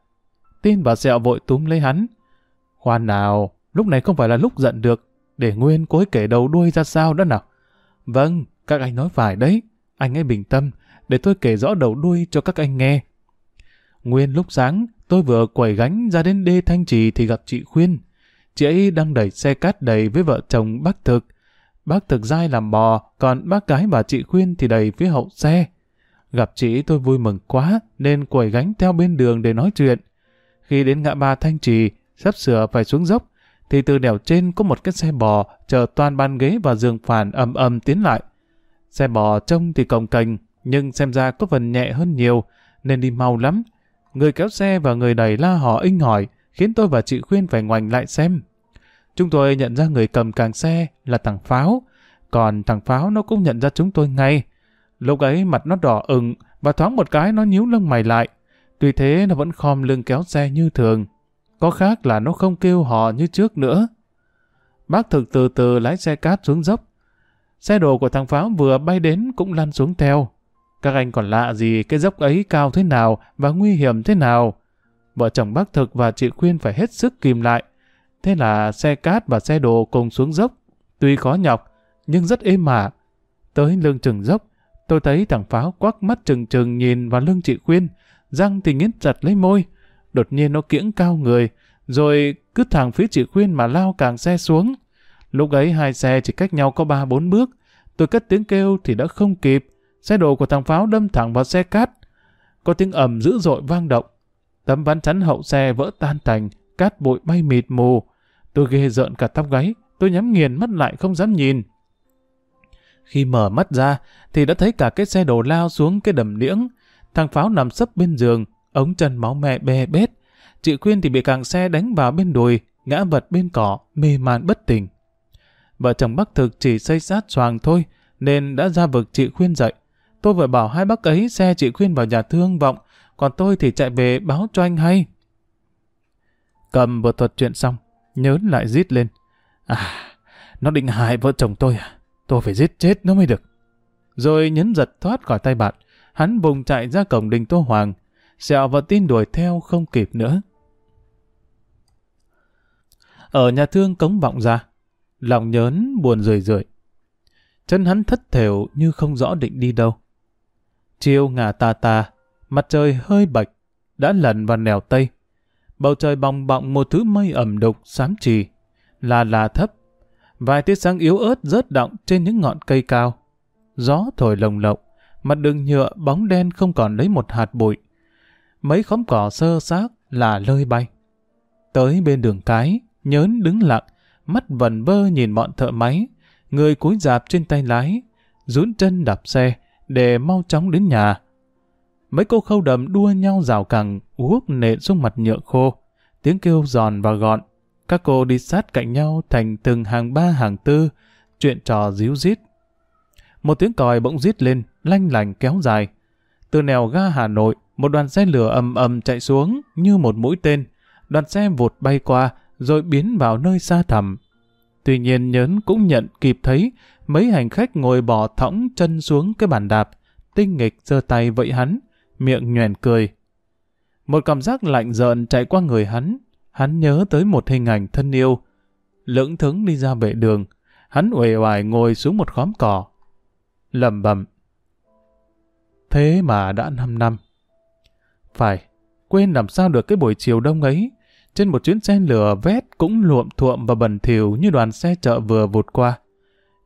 Tin và sẹo vội túm lấy hắn. Khoan nào, lúc này không phải là lúc giận được. Để Nguyên cối kể đầu đuôi ra sao đó nào. Vâng, các anh nói phải đấy. Anh ấy bình tâm, để tôi kể rõ đầu đuôi cho các anh nghe. Nguyên lúc sáng, tôi vừa quẩy gánh ra đến đê Thanh Trì thì gặp chị Khuyên. Chị ấy đang đẩy xe cát đầy với vợ chồng bác thực. Bác thực dai làm bò, còn bác gái và chị Khuyên thì đầy phía hậu xe. Gặp chị tôi vui mừng quá, nên quẩy gánh theo bên đường để nói chuyện. Khi đến ngã ba Thanh Trì, sắp sửa phải xuống dốc, thì từ đèo trên có một cái xe bò chở toàn ban ghế và giường phản ầm ầm tiến lại. Xe bò trông thì cồng cành, nhưng xem ra có phần nhẹ hơn nhiều, nên đi mau lắm. Người kéo xe và người đẩy la họ inh hỏi, khiến tôi và chị Khuyên phải ngoảnh lại xem. Chúng tôi nhận ra người cầm càng xe là thằng Pháo, còn thằng Pháo nó cũng nhận ra chúng tôi ngay. Lúc ấy mặt nó đỏ ửng và thoáng một cái nó nhíu lông mày lại. Tuy thế nó vẫn khom lưng kéo xe như thường. Có khác là nó không kêu họ như trước nữa. Bác thực từ từ lái xe cát xuống dốc. Xe đồ của thằng Pháo vừa bay đến cũng lăn xuống theo. Các anh còn lạ gì cái dốc ấy cao thế nào và nguy hiểm thế nào. Vợ chồng bác thực và chị Khuyên phải hết sức kìm lại. Thế là xe cát và xe đồ cùng xuống dốc. Tuy khó nhọc, nhưng rất êm mả. Tới lưng chừng dốc, tôi thấy thằng Pháo quắc mắt trừng trừng nhìn vào lưng chị Khuyên, răng thì nghiến chặt lấy môi. Đột nhiên nó kiễng cao người, rồi cứ thẳng phía chị Khuyên mà lao càng xe xuống. Lúc ấy hai xe chỉ cách nhau có ba bốn bước. Tôi cất tiếng kêu thì đã không kịp. Xe đồ của thằng Pháo đâm thẳng vào xe cát. Có tiếng ầm dữ dội vang động. Tấm ván chắn hậu xe vỡ tan tành, cát bụi bay mịt mù. Tôi ghê rợn cả tóc gáy, tôi nhắm nghiền mắt lại không dám nhìn. Khi mở mắt ra, thì đã thấy cả cái xe đồ lao xuống cái đầm liễng. Thằng Pháo nằm sấp bên giường, ống chân máu mẹ bè bết. Chị Quyên thì bị càng xe đánh vào bên đùi, ngã vật bên cỏ, mê man bất tỉnh. Vợ chồng bác thực chỉ xây sát xoàng thôi, nên đã ra vực chị Khuyên dậy. Tôi vừa bảo hai bác ấy xe chị Khuyên vào nhà thương vọng, còn tôi thì chạy về báo cho anh hay. Cầm vừa thuật chuyện xong, nhớn lại rít lên. À, nó định hại vợ chồng tôi à? Tôi phải giết chết nó mới được. Rồi nhấn giật thoát khỏi tay bạn, hắn vùng chạy ra cổng đình Tô Hoàng, sẹo và tin đuổi theo không kịp nữa. Ở nhà thương cống vọng ra, lòng nhớn buồn rười rượi. Chân hắn thất thểu như không rõ định đi đâu. Chiều ngả tà tà, mặt trời hơi bạch, đã lần vào nẻo tây. Bầu trời bong bọng một thứ mây ẩm đục, xám trì, là là thấp. Vài tia sáng yếu ớt rớt động trên những ngọn cây cao. Gió thổi lồng lộng, mặt đường nhựa bóng đen không còn lấy một hạt bụi. Mấy khóm cỏ sơ xác là lơi bay. Tới bên đường cái, nhớn đứng lặng, mắt vần vơ nhìn bọn thợ máy, người cúi dạp trên tay lái, rún chân đạp xe để mau chóng đến nhà. Mấy cô khâu đầm đua nhau rào cẳng, guốc nện xuống mặt nhựa khô, tiếng kêu giòn và gọn. Các cô đi sát cạnh nhau thành từng hàng ba hàng tư, chuyện trò díu dít. Một tiếng còi bỗng rít lên, lanh lành kéo dài. Từ nèo ga Hà Nội, một đoàn xe lửa ầm ầm chạy xuống như một mũi tên. Đoàn xe vụt bay qua, rồi biến vào nơi xa thẳm. Tuy nhiên nhớn cũng nhận kịp thấy mấy hành khách ngồi bỏ thõng chân xuống cái bàn đạp, tinh nghịch giơ tay vẫy hắn, miệng nhoèn cười. Một cảm giác lạnh rợn chạy qua người hắn, hắn nhớ tới một hình ảnh thân yêu. Lưỡng thứng đi ra vệ đường, hắn uể oải ngồi xuống một khóm cỏ. lẩm bẩm. Thế mà đã 5 năm. Phải, quên làm sao được cái buổi chiều đông ấy, trên một chuyến xe lửa vét cũng luộm thuộm và bẩn thỉu như đoàn xe chợ vừa vụt qua.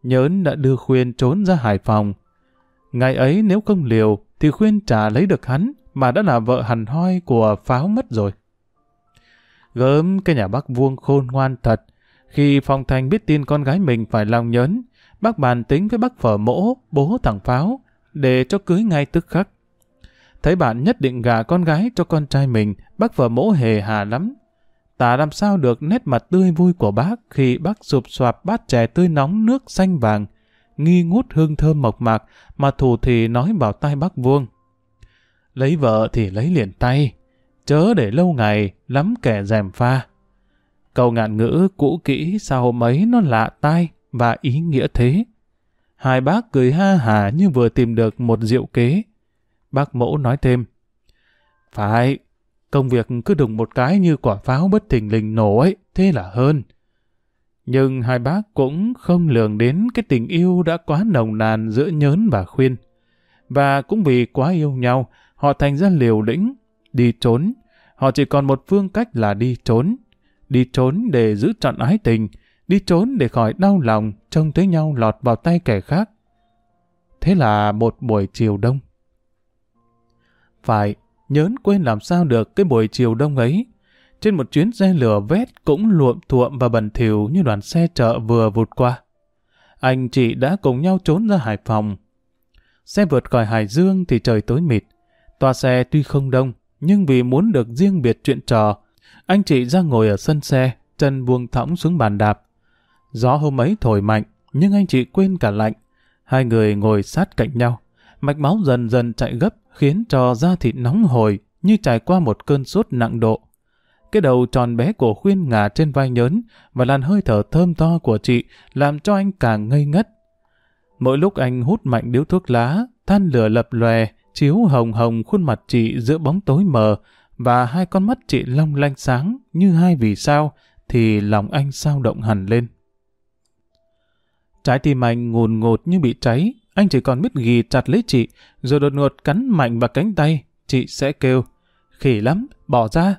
Nhớn đã đưa Khuyên trốn ra Hải Phòng. Ngày ấy nếu không liều thì Khuyên trả lấy được hắn mà đã là vợ hằn hoi của pháo mất rồi. Gớm cái nhà bác vuông khôn ngoan thật. Khi Phong Thành biết tin con gái mình phải lòng nhớn, bác bàn tính với bác phở mỗ, bố thằng pháo, để cho cưới ngay tức khắc. Thấy bạn nhất định gả con gái cho con trai mình, bác phở mỗ hề hà lắm, Tả làm sao được nét mặt tươi vui của bác khi bác sụp soạp bát chè tươi nóng nước xanh vàng, nghi ngút hương thơm mộc mạc mà thủ thì nói vào tai bác vuông. Lấy vợ thì lấy liền tay, chớ để lâu ngày lắm kẻ dèm pha. Câu ngạn ngữ cũ kỹ sao hôm ấy nó lạ tai và ý nghĩa thế. Hai bác cười ha hà như vừa tìm được một diệu kế. Bác mẫu nói thêm, Phải, Công việc cứ đùng một cái như quả pháo bất thình lình nổ ấy, thế là hơn. Nhưng hai bác cũng không lường đến cái tình yêu đã quá nồng nàn giữa nhớn và khuyên. Và cũng vì quá yêu nhau, họ thành ra liều lĩnh, đi trốn. Họ chỉ còn một phương cách là đi trốn. Đi trốn để giữ trọn ái tình, đi trốn để khỏi đau lòng trông thấy nhau lọt vào tay kẻ khác. Thế là một buổi chiều đông. Phải, nhớn quên làm sao được cái buổi chiều đông ấy. Trên một chuyến xe lửa vét cũng luộm thuộm và bẩn thỉu như đoàn xe chợ vừa vụt qua. Anh chị đã cùng nhau trốn ra Hải Phòng. xe vượt khỏi Hải Dương thì trời tối mịt. Toa xe tuy không đông, nhưng vì muốn được riêng biệt chuyện trò, anh chị ra ngồi ở sân xe, chân buông thõng xuống bàn đạp. Gió hôm ấy thổi mạnh, nhưng anh chị quên cả lạnh. Hai người ngồi sát cạnh nhau. Mạch máu dần dần chạy gấp, khiến cho da thịt nóng hồi như trải qua một cơn sốt nặng độ. Cái đầu tròn bé của khuyên ngả trên vai nhớn và làn hơi thở thơm to của chị làm cho anh càng ngây ngất. Mỗi lúc anh hút mạnh điếu thuốc lá, than lửa lập lòe, chiếu hồng hồng khuôn mặt chị giữa bóng tối mờ và hai con mắt chị long lanh sáng như hai vì sao thì lòng anh sao động hẳn lên. Trái tim anh ngùn ngột như bị cháy, anh chỉ còn biết ghi chặt lấy chị, rồi đột ngột cắn mạnh vào cánh tay, chị sẽ kêu, khỉ lắm, bỏ ra.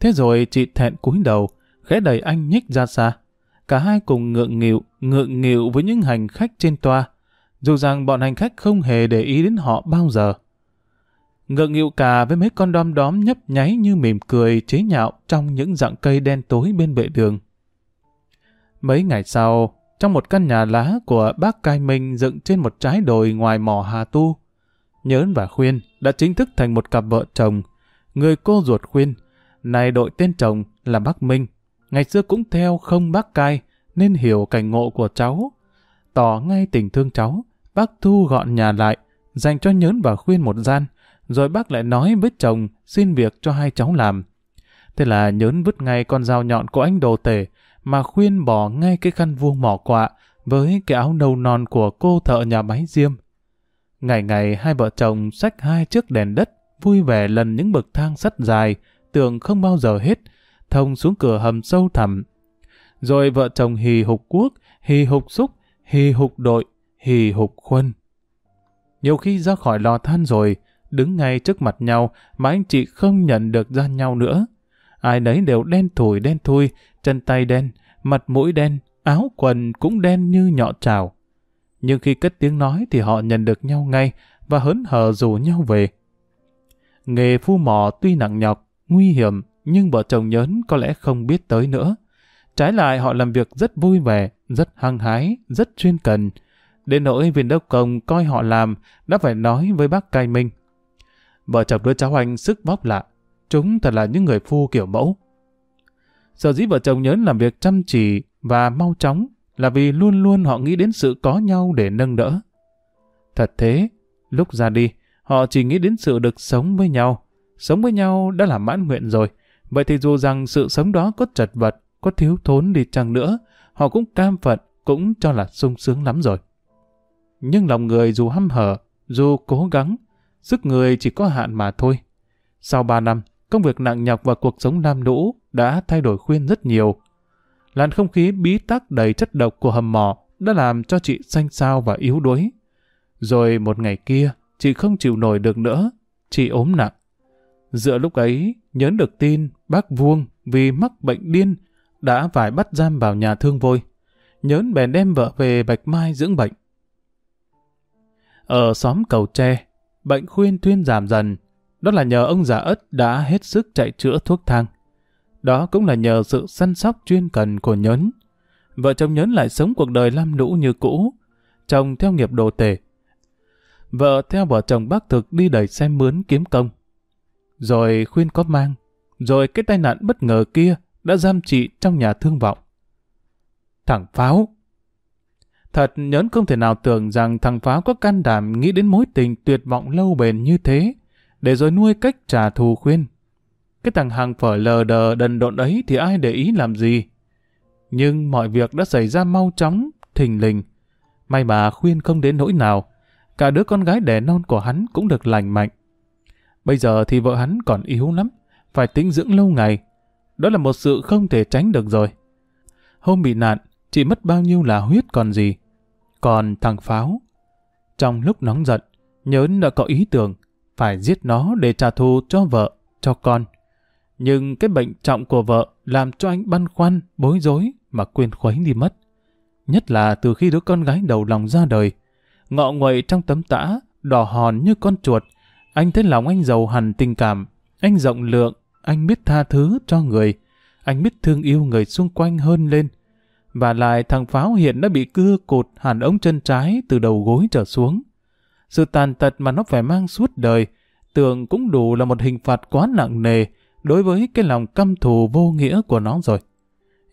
Thế rồi chị thẹn cúi đầu, khẽ đẩy anh nhích ra xa. Cả hai cùng ngượng nghịu, ngượng nghịu với những hành khách trên toa, dù rằng bọn hành khách không hề để ý đến họ bao giờ. Ngượng nghịu cả với mấy con đom đóm nhấp nháy như mỉm cười chế nhạo trong những dạng cây đen tối bên bệ đường. Mấy ngày sau, trong một căn nhà lá của bác Cai Minh dựng trên một trái đồi ngoài mỏ Hà Tu. Nhớn và Khuyên đã chính thức thành một cặp vợ chồng. Người cô ruột Khuyên, này đội tên chồng là bác Minh. Ngày xưa cũng theo không bác Cai, nên hiểu cảnh ngộ của cháu. Tỏ ngay tình thương cháu, bác thu gọn nhà lại, dành cho Nhớn và Khuyên một gian, rồi bác lại nói với chồng xin việc cho hai cháu làm. Thế là Nhớn vứt ngay con dao nhọn của anh đồ tể, mà khuyên bỏ ngay cái khăn vuông mỏ quạ với cái áo nâu non của cô thợ nhà máy diêm. Ngày ngày hai vợ chồng xách hai chiếc đèn đất, vui vẻ lần những bậc thang sắt dài, tưởng không bao giờ hết, thông xuống cửa hầm sâu thẳm. Rồi vợ chồng hì hục quốc, hì hục xúc, hì hục đội, hì hục khuân. Nhiều khi ra khỏi lò than rồi, đứng ngay trước mặt nhau mà anh chị không nhận được ra nhau nữa. Ai nấy đều đen thủi đen thui, chân tay đen, mặt mũi đen, áo quần cũng đen như nhọ trào. Nhưng khi cất tiếng nói thì họ nhận được nhau ngay và hớn hở rủ nhau về. Nghề phu mò tuy nặng nhọc, nguy hiểm, nhưng vợ chồng nhớn có lẽ không biết tới nữa. Trái lại họ làm việc rất vui vẻ, rất hăng hái, rất chuyên cần. Đến nỗi viên đốc công coi họ làm đã phải nói với bác Cai Minh. Vợ chồng đứa cháu anh sức vóc lạ, chúng thật là những người phu kiểu mẫu. Sở dĩ vợ chồng nhớn làm việc chăm chỉ và mau chóng là vì luôn luôn họ nghĩ đến sự có nhau để nâng đỡ. Thật thế, lúc ra đi, họ chỉ nghĩ đến sự được sống với nhau. Sống với nhau đã là mãn nguyện rồi. Vậy thì dù rằng sự sống đó có chật vật, có thiếu thốn đi chăng nữa, họ cũng cam phận, cũng cho là sung sướng lắm rồi. Nhưng lòng người dù hăm hở, dù cố gắng, sức người chỉ có hạn mà thôi. Sau ba năm, công việc nặng nhọc và cuộc sống nam nữ đã thay đổi khuyên rất nhiều. Làn không khí bí tắc đầy chất độc của hầm mỏ đã làm cho chị xanh xao và yếu đuối. Rồi một ngày kia, chị không chịu nổi được nữa, chị ốm nặng. giữa lúc ấy, nhớ được tin bác Vuông vì mắc bệnh điên đã phải bắt giam vào nhà thương vôi. Nhớn bèn đem vợ về Bạch Mai dưỡng bệnh. Ở xóm cầu tre, bệnh khuyên thuyên giảm dần, đó là nhờ ông già ất đã hết sức chạy chữa thuốc thang. Đó cũng là nhờ sự săn sóc chuyên cần của Nhấn. Vợ chồng Nhấn lại sống cuộc đời lam lũ như cũ. Chồng theo nghiệp đồ tể. Vợ theo vợ chồng bác thực đi đẩy xe mướn kiếm công. Rồi khuyên có mang. Rồi cái tai nạn bất ngờ kia đã giam chị trong nhà thương vọng. Thằng Pháo Thật nhấn không thể nào tưởng rằng thằng Pháo có can đảm nghĩ đến mối tình tuyệt vọng lâu bền như thế để rồi nuôi cách trả thù khuyên. Cái thằng hàng phở lờ đờ đần độn ấy thì ai để ý làm gì. Nhưng mọi việc đã xảy ra mau chóng, thình lình. May mà khuyên không đến nỗi nào. Cả đứa con gái đẻ non của hắn cũng được lành mạnh. Bây giờ thì vợ hắn còn yếu lắm, phải tính dưỡng lâu ngày. Đó là một sự không thể tránh được rồi. Hôm bị nạn, chỉ mất bao nhiêu là huyết còn gì. Còn thằng Pháo, trong lúc nóng giận, nhớn đã có ý tưởng phải giết nó để trả thù cho vợ, cho con. Nhưng cái bệnh trọng của vợ làm cho anh băn khoăn, bối rối mà quên khuấy đi mất. Nhất là từ khi đứa con gái đầu lòng ra đời. Ngọ nguậy trong tấm tã, đỏ hòn như con chuột. Anh thấy lòng anh giàu hẳn tình cảm. Anh rộng lượng, anh biết tha thứ cho người. Anh biết thương yêu người xung quanh hơn lên. Và lại thằng Pháo hiện đã bị cưa cột hẳn ống chân trái từ đầu gối trở xuống sự tàn tật mà nó phải mang suốt đời, tưởng cũng đủ là một hình phạt quá nặng nề đối với cái lòng căm thù vô nghĩa của nó rồi.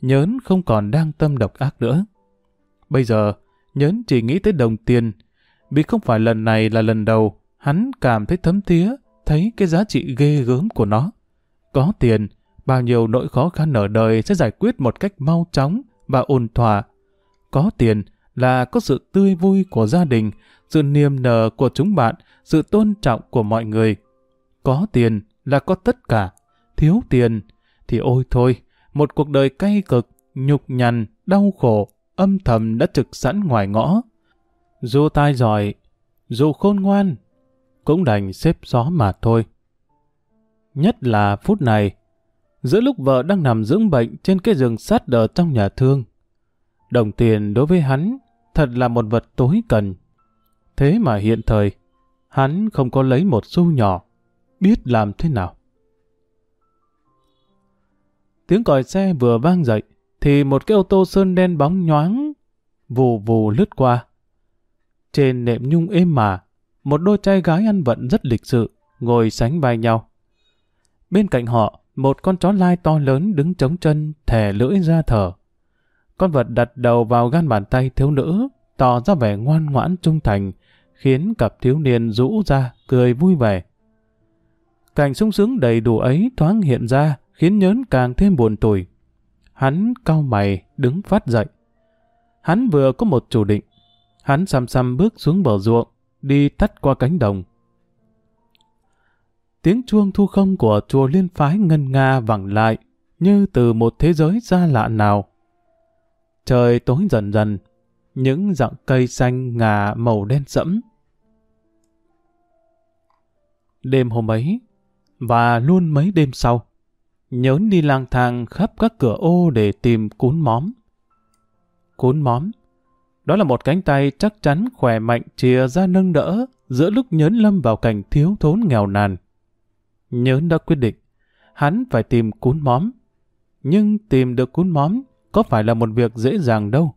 Nhớn không còn đang tâm độc ác nữa. Bây giờ, Nhớn chỉ nghĩ tới đồng tiền, vì không phải lần này là lần đầu, hắn cảm thấy thấm tía thấy cái giá trị ghê gớm của nó. Có tiền, bao nhiêu nỗi khó khăn ở đời sẽ giải quyết một cách mau chóng và ổn thỏa. Có tiền là có sự tươi vui của gia đình, sự niềm nở của chúng bạn, sự tôn trọng của mọi người. Có tiền là có tất cả. Thiếu tiền thì ôi thôi, một cuộc đời cay cực, nhục nhằn, đau khổ, âm thầm đã trực sẵn ngoài ngõ. Dù tai giỏi, dù khôn ngoan, cũng đành xếp gió mà thôi. Nhất là phút này, giữa lúc vợ đang nằm dưỡng bệnh trên cái giường sắt ở trong nhà thương. Đồng tiền đối với hắn thật là một vật tối cần. Thế mà hiện thời, hắn không có lấy một xu nhỏ, biết làm thế nào. Tiếng còi xe vừa vang dậy, thì một cái ô tô sơn đen bóng nhoáng, vù vù lướt qua. Trên nệm nhung êm mà, một đôi trai gái ăn vận rất lịch sự, ngồi sánh vai nhau. Bên cạnh họ, một con chó lai to lớn đứng chống chân, thè lưỡi ra thở. Con vật đặt đầu vào gan bàn tay thiếu nữ, tỏ ra vẻ ngoan ngoãn trung thành, khiến cặp thiếu niên rũ ra, cười vui vẻ. Cảnh sung sướng đầy đủ ấy thoáng hiện ra, khiến nhớn càng thêm buồn tủi. Hắn cau mày, đứng phát dậy. Hắn vừa có một chủ định. Hắn xăm xăm bước xuống bờ ruộng, đi tắt qua cánh đồng. Tiếng chuông thu không của chùa liên phái ngân nga vẳng lại, như từ một thế giới xa lạ nào. Trời tối dần dần, những dạng cây xanh ngà màu đen sẫm. Đêm hôm ấy, và luôn mấy đêm sau, nhớn đi lang thang khắp các cửa ô để tìm cún móm. Cún móm, đó là một cánh tay chắc chắn khỏe mạnh chìa ra nâng đỡ giữa lúc nhớn lâm vào cảnh thiếu thốn nghèo nàn. Nhớn đã quyết định, hắn phải tìm cún móm. Nhưng tìm được cún móm có phải là một việc dễ dàng đâu.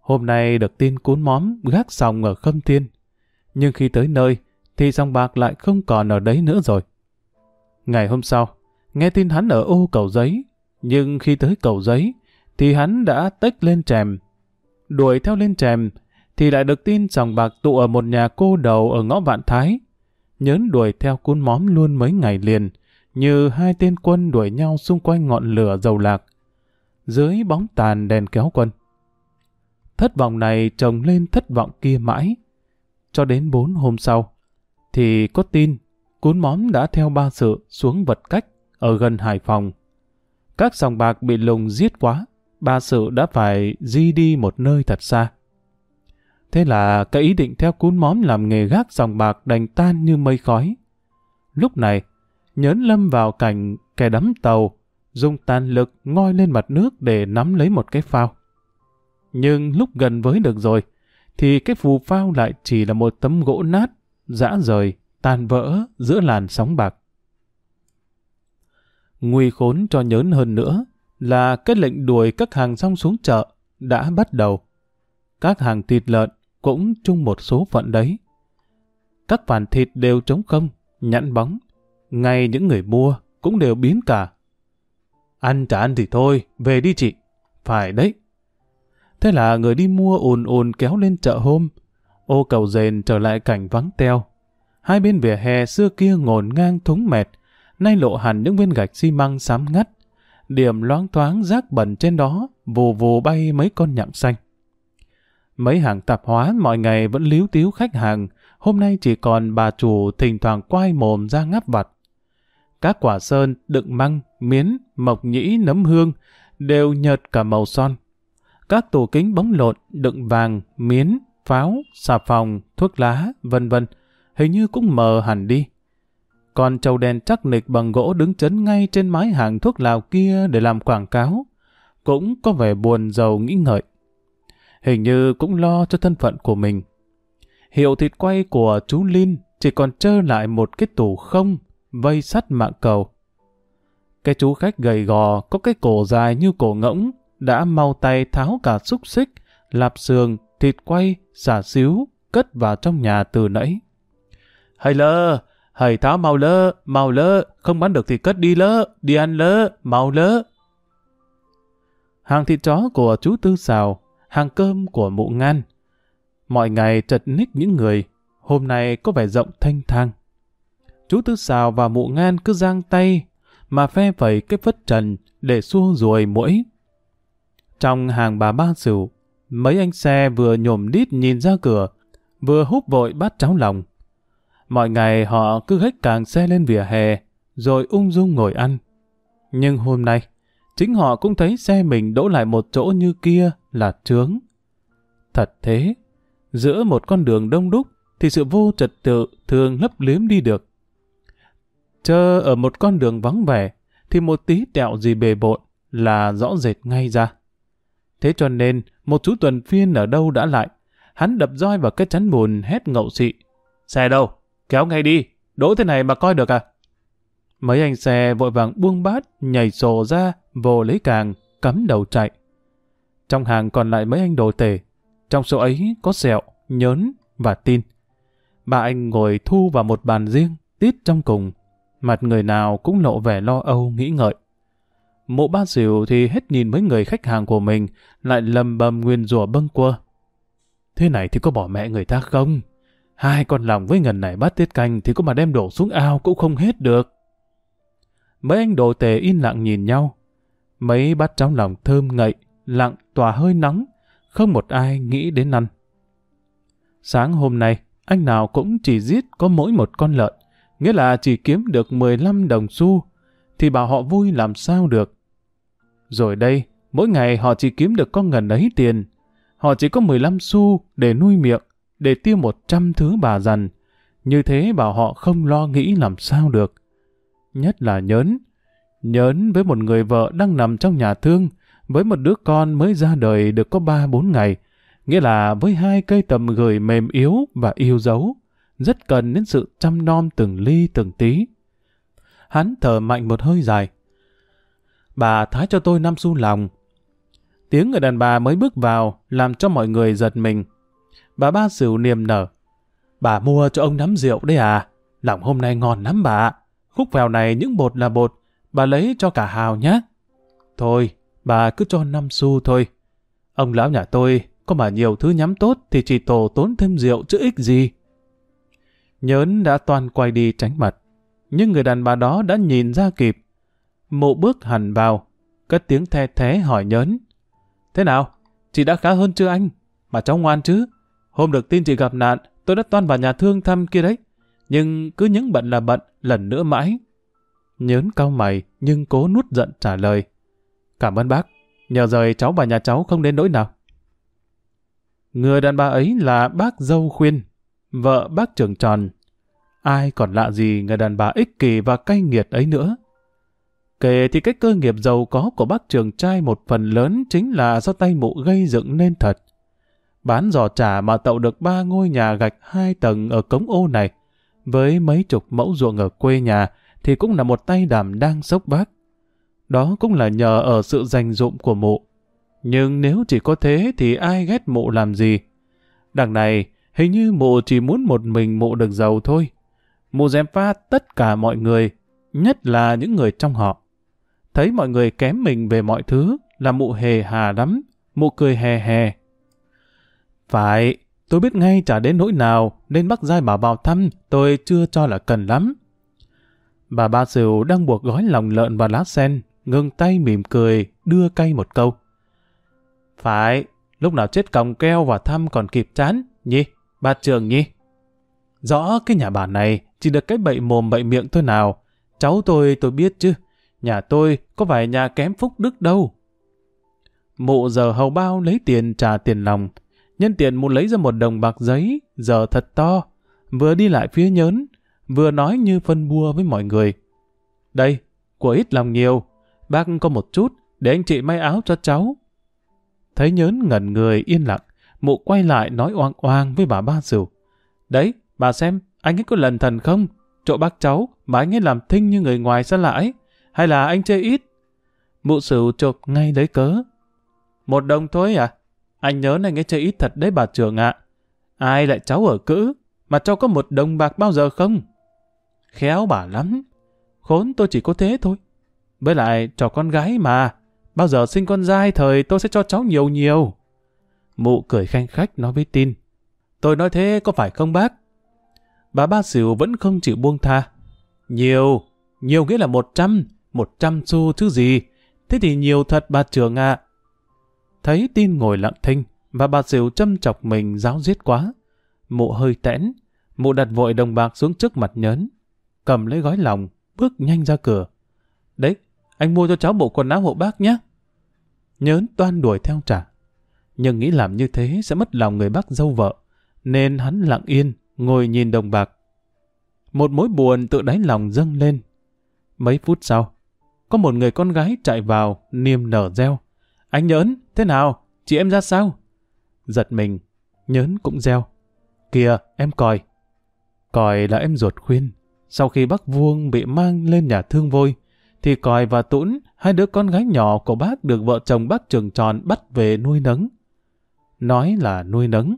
Hôm nay được tin cún móm gác sòng ở Khâm Thiên. Nhưng khi tới nơi, thì sòng bạc lại không còn ở đấy nữa rồi. Ngày hôm sau, nghe tin hắn ở ô cầu giấy, nhưng khi tới cầu giấy, thì hắn đã tách lên trèm. Đuổi theo lên trèm, thì lại được tin sòng bạc tụ ở một nhà cô đầu ở ngõ Vạn Thái. Nhớn đuổi theo cuốn móm luôn mấy ngày liền, như hai tên quân đuổi nhau xung quanh ngọn lửa dầu lạc, dưới bóng tàn đèn kéo quân. Thất vọng này chồng lên thất vọng kia mãi. Cho đến bốn hôm sau, thì có tin cún móm đã theo ba sự xuống vật cách ở gần Hải Phòng. Các sòng bạc bị lùng giết quá, ba sự đã phải di đi một nơi thật xa. Thế là cái ý định theo cún móm làm nghề gác sòng bạc đành tan như mây khói. Lúc này, nhớn lâm vào cảnh kẻ đắm tàu, dùng tàn lực ngoi lên mặt nước để nắm lấy một cái phao. Nhưng lúc gần với được rồi, thì cái phù phao lại chỉ là một tấm gỗ nát, dã rời, tan vỡ giữa làn sóng bạc. Nguy khốn cho nhớn hơn nữa là cái lệnh đuổi các hàng rong xuống chợ đã bắt đầu. Các hàng thịt lợn cũng chung một số phận đấy. Các phản thịt đều trống không, nhẵn bóng. Ngay những người mua cũng đều biến cả. Ăn chả ăn thì thôi, về đi chị. Phải đấy. Thế là người đi mua ồn ồn kéo lên chợ hôm. Ô cầu rền trở lại cảnh vắng teo. Hai bên vỉa hè xưa kia ngổn ngang thúng mệt, nay lộ hẳn những viên gạch xi măng xám ngắt. Điểm loáng thoáng rác bẩn trên đó, vù vù bay mấy con nhặng xanh. Mấy hàng tạp hóa mọi ngày vẫn líu tíu khách hàng, hôm nay chỉ còn bà chủ thỉnh thoảng quay mồm ra ngắp vặt. Các quả sơn đựng măng, miến, mộc nhĩ, nấm hương đều nhợt cả màu son. Các tủ kính bóng lộn đựng vàng, miến, pháo, xà phòng, thuốc lá, vân vân hình như cũng mờ hẳn đi. Còn trầu đèn chắc nịch bằng gỗ đứng chấn ngay trên mái hàng thuốc lào kia để làm quảng cáo, cũng có vẻ buồn giàu nghĩ ngợi. Hình như cũng lo cho thân phận của mình. Hiệu thịt quay của chú Linh chỉ còn trơ lại một cái tủ không, vây sắt mạng cầu. Cái chú khách gầy gò, có cái cổ dài như cổ ngỗng, đã mau tay tháo cả xúc xích, lạp xương, thịt quay, xả xíu, cất vào trong nhà từ nãy. Hay lơ, hãy tháo mau lơ, mau lơ, không bán được thì cất đi lơ, đi ăn lơ, mau lơ. Hàng thịt chó của chú Tư Sào, hàng cơm của mụ ngan. Mọi ngày trật ních những người, hôm nay có vẻ rộng thanh thang. Chú Tư Sào và mụ ngan cứ giang tay mà phe phẩy cái phất trần để xua ruồi mũi. Trong hàng bà ba sửu, mấy anh xe vừa nhổm đít nhìn ra cửa, vừa húp vội bát cháo lòng. Mọi ngày họ cứ hết càng xe lên vỉa hè, rồi ung dung ngồi ăn. Nhưng hôm nay, chính họ cũng thấy xe mình đỗ lại một chỗ như kia là trướng. Thật thế, giữa một con đường đông đúc thì sự vô trật tự thường lấp liếm đi được. Chờ ở một con đường vắng vẻ thì một tí tẹo gì bề bộn là rõ rệt ngay ra. Thế cho nên, một chú tuần phiên ở đâu đã lại, hắn đập roi vào cái chắn bùn hét ngậu xị. Xe đâu? Kéo ngay đi, đỗ thế này mà coi được à? Mấy anh xe vội vàng buông bát, nhảy sổ ra, vồ lấy càng, cắm đầu chạy. Trong hàng còn lại mấy anh đồ tể, trong số ấy có sẹo, nhớn và tin. Ba anh ngồi thu vào một bàn riêng, tít trong cùng. Mặt người nào cũng lộ vẻ lo âu, nghĩ ngợi. Mụ ba xỉu thì hết nhìn mấy người khách hàng của mình, lại lầm bầm nguyên rủa bâng quơ. Thế này thì có bỏ mẹ người ta không? Hai con lòng với ngần này bắt tiết canh thì có mà đem đổ xuống ao cũng không hết được. Mấy anh đồ tề in lặng nhìn nhau. Mấy bát trong lòng thơm ngậy, lặng tỏa hơi nóng, không một ai nghĩ đến ăn. Sáng hôm nay, anh nào cũng chỉ giết có mỗi một con lợn, nghĩa là chỉ kiếm được 15 đồng xu, thì bảo họ vui làm sao được. Rồi đây, mỗi ngày họ chỉ kiếm được con ngần ấy tiền. Họ chỉ có 15 xu để nuôi miệng, để tiêu 100 thứ bà dằn. Như thế bảo họ không lo nghĩ làm sao được. Nhất là nhớn. Nhớn với một người vợ đang nằm trong nhà thương, với một đứa con mới ra đời được có 3-4 ngày, nghĩa là với hai cây tầm gửi mềm yếu và yêu dấu, rất cần đến sự chăm nom từng ly từng tí. Hắn thở mạnh một hơi dài. Bà thái cho tôi năm xu lòng. Tiếng người đàn bà mới bước vào làm cho mọi người giật mình. Bà ba sửu niềm nở. Bà mua cho ông nắm rượu đấy à? Lòng hôm nay ngon lắm bà. Khúc vèo này những bột là bột, bà lấy cho cả hào nhé. Thôi, bà cứ cho năm xu thôi. Ông lão nhà tôi có mà nhiều thứ nhắm tốt thì chỉ tổ tốn thêm rượu chứ ích gì. Nhớn đã toàn quay đi tránh mặt, nhưng người đàn bà đó đã nhìn ra kịp. Mộ bước hẳn vào, cất tiếng the thế hỏi Nhớn. Thế nào? Chị đã khá hơn chưa anh? Mà cháu ngoan chứ? Hôm được tin chị gặp nạn, tôi đã toan vào nhà thương thăm kia đấy. Nhưng cứ những bận là bận, lần nữa mãi. Nhớn cau mày, nhưng cố nuốt giận trả lời. Cảm ơn bác, nhờ rời cháu và nhà cháu không đến nỗi nào. Người đàn bà ấy là bác dâu khuyên, vợ bác trưởng tròn. Ai còn lạ gì người đàn bà ích kỷ và cay nghiệt ấy nữa. Kể thì cái cơ nghiệp giàu có của bác trường trai một phần lớn chính là do tay mụ gây dựng nên thật. Bán giò trà mà tậu được ba ngôi nhà gạch hai tầng ở cống ô này, với mấy chục mẫu ruộng ở quê nhà thì cũng là một tay đàm đang sốc bác. Đó cũng là nhờ ở sự dành dụng của mụ. Nhưng nếu chỉ có thế thì ai ghét mụ làm gì? Đằng này, hình như mụ chỉ muốn một mình mụ được giàu thôi. Mụ dèm pha tất cả mọi người, nhất là những người trong họ. Thấy mọi người kém mình về mọi thứ là mụ hề hà lắm, mụ cười hè hè. Phải, tôi biết ngay chả đến nỗi nào, nên bác giai bảo vào thăm, tôi chưa cho là cần lắm. Bà ba sửu đang buộc gói lòng lợn và lá sen, ngừng tay mỉm cười, đưa cây một câu. Phải, lúc nào chết còng keo và thăm còn kịp chán, nhi, bà trường nhi. Rõ cái nhà bà này chỉ được cái bậy mồm bậy miệng thôi nào. Cháu tôi tôi biết chứ, nhà tôi có phải nhà kém phúc đức đâu. Mụ giờ hầu bao lấy tiền trả tiền lòng, nhân tiện mụ lấy ra một đồng bạc giấy, giờ thật to, vừa đi lại phía nhớn, vừa nói như phân bua với mọi người. Đây, của ít lòng nhiều, bác có một chút, để anh chị may áo cho cháu. Thấy nhớn ngẩn người yên lặng, mụ quay lại nói oang oang với bà ba sửu. Đấy, bà xem, anh ấy có lần thần không? Chỗ bác cháu, mà anh ấy làm thinh như người ngoài xa lạ ấy. Hay là anh chơi ít? Mụ sửu chộp ngay lấy cớ. Một đồng thôi à? Anh nhớ anh ấy chơi ít thật đấy bà trưởng ạ. Ai lại cháu ở cữ, mà cho có một đồng bạc bao giờ không? Khéo bà lắm. Khốn tôi chỉ có thế thôi. Với lại trò con gái mà, bao giờ sinh con trai thời tôi sẽ cho cháu nhiều nhiều. Mụ cười khanh khách nói với tin. Tôi nói thế có phải không bác? Bà ba xỉu vẫn không chịu buông tha. Nhiều, nhiều nghĩa là một trăm, một trăm xu chứ gì. Thế thì nhiều thật bà trưởng ạ. Thấy tin ngồi lặng thinh, và bà xỉu châm chọc mình giáo giết quá. Mụ hơi tẽn, mụ đặt vội đồng bạc xuống trước mặt nhớn, cầm lấy gói lòng, bước nhanh ra cửa. Đấy, anh mua cho cháu bộ quần áo hộ bác nhé. Nhớn toan đuổi theo trả. Nhưng nghĩ làm như thế sẽ mất lòng người bác dâu vợ, nên hắn lặng yên, ngồi nhìn đồng bạc. Một mối buồn tự đáy lòng dâng lên. Mấy phút sau, có một người con gái chạy vào, niềm nở reo. Anh nhớn, thế nào? Chị em ra sao? Giật mình, nhớn cũng reo. Kìa, em còi. Còi là em ruột khuyên. Sau khi bác Vuông bị mang lên nhà thương vôi, thì Còi và Tũn, hai đứa con gái nhỏ của bác được vợ chồng bác trường tròn bắt về nuôi nấng. Nói là nuôi nấng,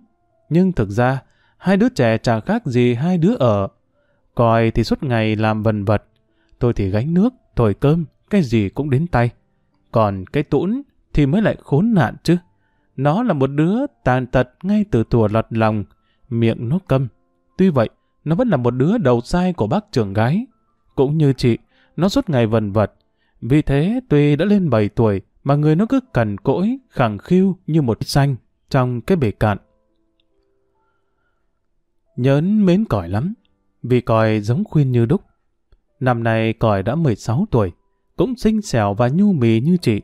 nhưng thực ra hai đứa trẻ chả khác gì hai đứa ở. Còi thì suốt ngày làm vần vật, tôi thì gánh nước, thổi cơm, cái gì cũng đến tay. Còn cái Tũn thì mới lại khốn nạn chứ. Nó là một đứa tàn tật ngay từ tuổi lọt lòng, miệng nó câm. Tuy vậy, nó vẫn là một đứa đầu sai của bác trưởng gái. Cũng như chị, nó suốt ngày vần vật. Vì thế, tuy đã lên 7 tuổi, mà người nó cứ cằn cỗi, khẳng khiu như một xanh trong cái bể cạn. Nhớn mến còi lắm, vì còi giống khuyên như đúc. Năm nay còi đã 16 tuổi, cũng xinh xẻo và nhu mì như chị.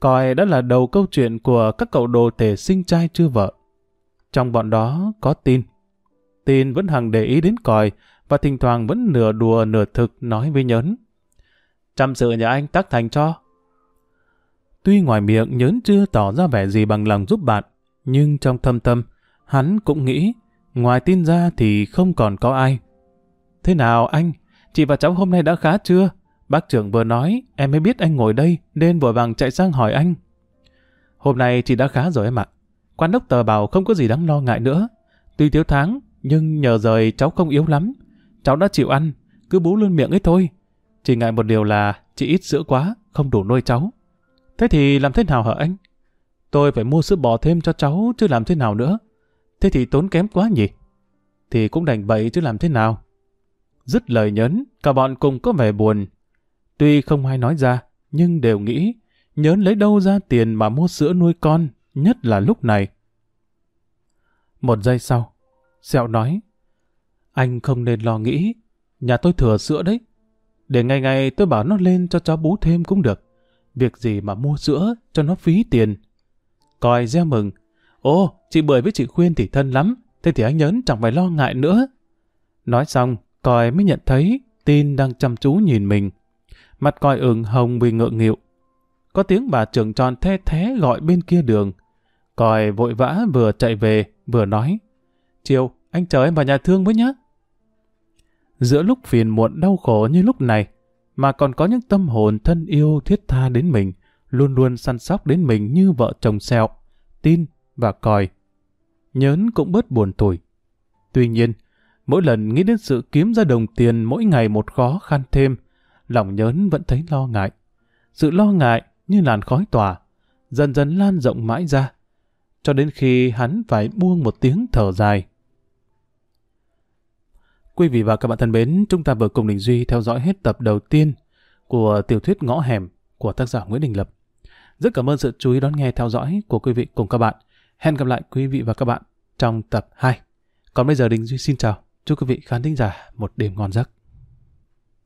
Còi đã là đầu câu chuyện của các cậu đồ tể sinh trai chưa vợ. Trong bọn đó có tin. Tin vẫn hằng để ý đến còi và thỉnh thoảng vẫn nửa đùa nửa thực nói với nhớn. Chăm sự nhà anh tác thành cho. Tuy ngoài miệng nhớn chưa tỏ ra vẻ gì bằng lòng giúp bạn, nhưng trong thâm tâm, hắn cũng nghĩ, ngoài tin ra thì không còn có ai. Thế nào anh? Chị và cháu hôm nay đã khá chưa? Bác trưởng vừa nói, em mới biết anh ngồi đây, nên vội vàng chạy sang hỏi anh. Hôm nay chị đã khá rồi em ạ. Quan đốc tờ bảo không có gì đáng lo ngại nữa. Tuy thiếu tháng, nhưng nhờ rời cháu không yếu lắm. Cháu đã chịu ăn, cứ bú luôn miệng ấy thôi. Chỉ ngại một điều là chị ít sữa quá, không đủ nuôi cháu. Thế thì làm thế nào hả anh? Tôi phải mua sữa bò thêm cho cháu chứ làm thế nào nữa. Thế thì tốn kém quá nhỉ? Thì cũng đành vậy chứ làm thế nào? Dứt lời nhấn, cả bọn cùng có vẻ buồn. Tuy không ai nói ra, nhưng đều nghĩ nhớn lấy đâu ra tiền mà mua sữa nuôi con, nhất là lúc này. Một giây sau, Sẹo nói, anh không nên lo nghĩ, nhà tôi thừa sữa đấy. Để ngày ngày tôi bảo nó lên cho cháu bú thêm cũng được. Việc gì mà mua sữa cho nó phí tiền. Coi gieo mừng. Ồ, chị Bưởi với chị Khuyên thì thân lắm, thế thì anh nhớn chẳng phải lo ngại nữa. Nói xong, Coi mới nhận thấy tin đang chăm chú nhìn mình. Mặt coi ửng hồng vì ngượng nghịu. Có tiếng bà trưởng tròn the thế gọi bên kia đường. Coi vội vã vừa chạy về, vừa nói. Chiều, anh chờ em vào nhà thương với nhé. Giữa lúc phiền muộn đau khổ như lúc này, mà còn có những tâm hồn thân yêu thiết tha đến mình, luôn luôn săn sóc đến mình như vợ chồng sẹo, tin và còi. Nhớn cũng bớt buồn tủi. Tuy nhiên, mỗi lần nghĩ đến sự kiếm ra đồng tiền mỗi ngày một khó khăn thêm, lòng nhớn vẫn thấy lo ngại. Sự lo ngại như làn khói tỏa, dần dần lan rộng mãi ra, cho đến khi hắn phải buông một tiếng thở dài. Quý vị và các bạn thân mến, chúng ta vừa cùng Đình Duy theo dõi hết tập đầu tiên của tiểu thuyết Ngõ Hẻm của tác giả Nguyễn Đình Lập. Rất cảm ơn sự chú ý đón nghe theo dõi của quý vị cùng các bạn. Hẹn gặp lại quý vị và các bạn trong tập 2. Còn bây giờ Đình Duy xin chào. Chúc quý vị khán thính giả một đêm ngon giấc.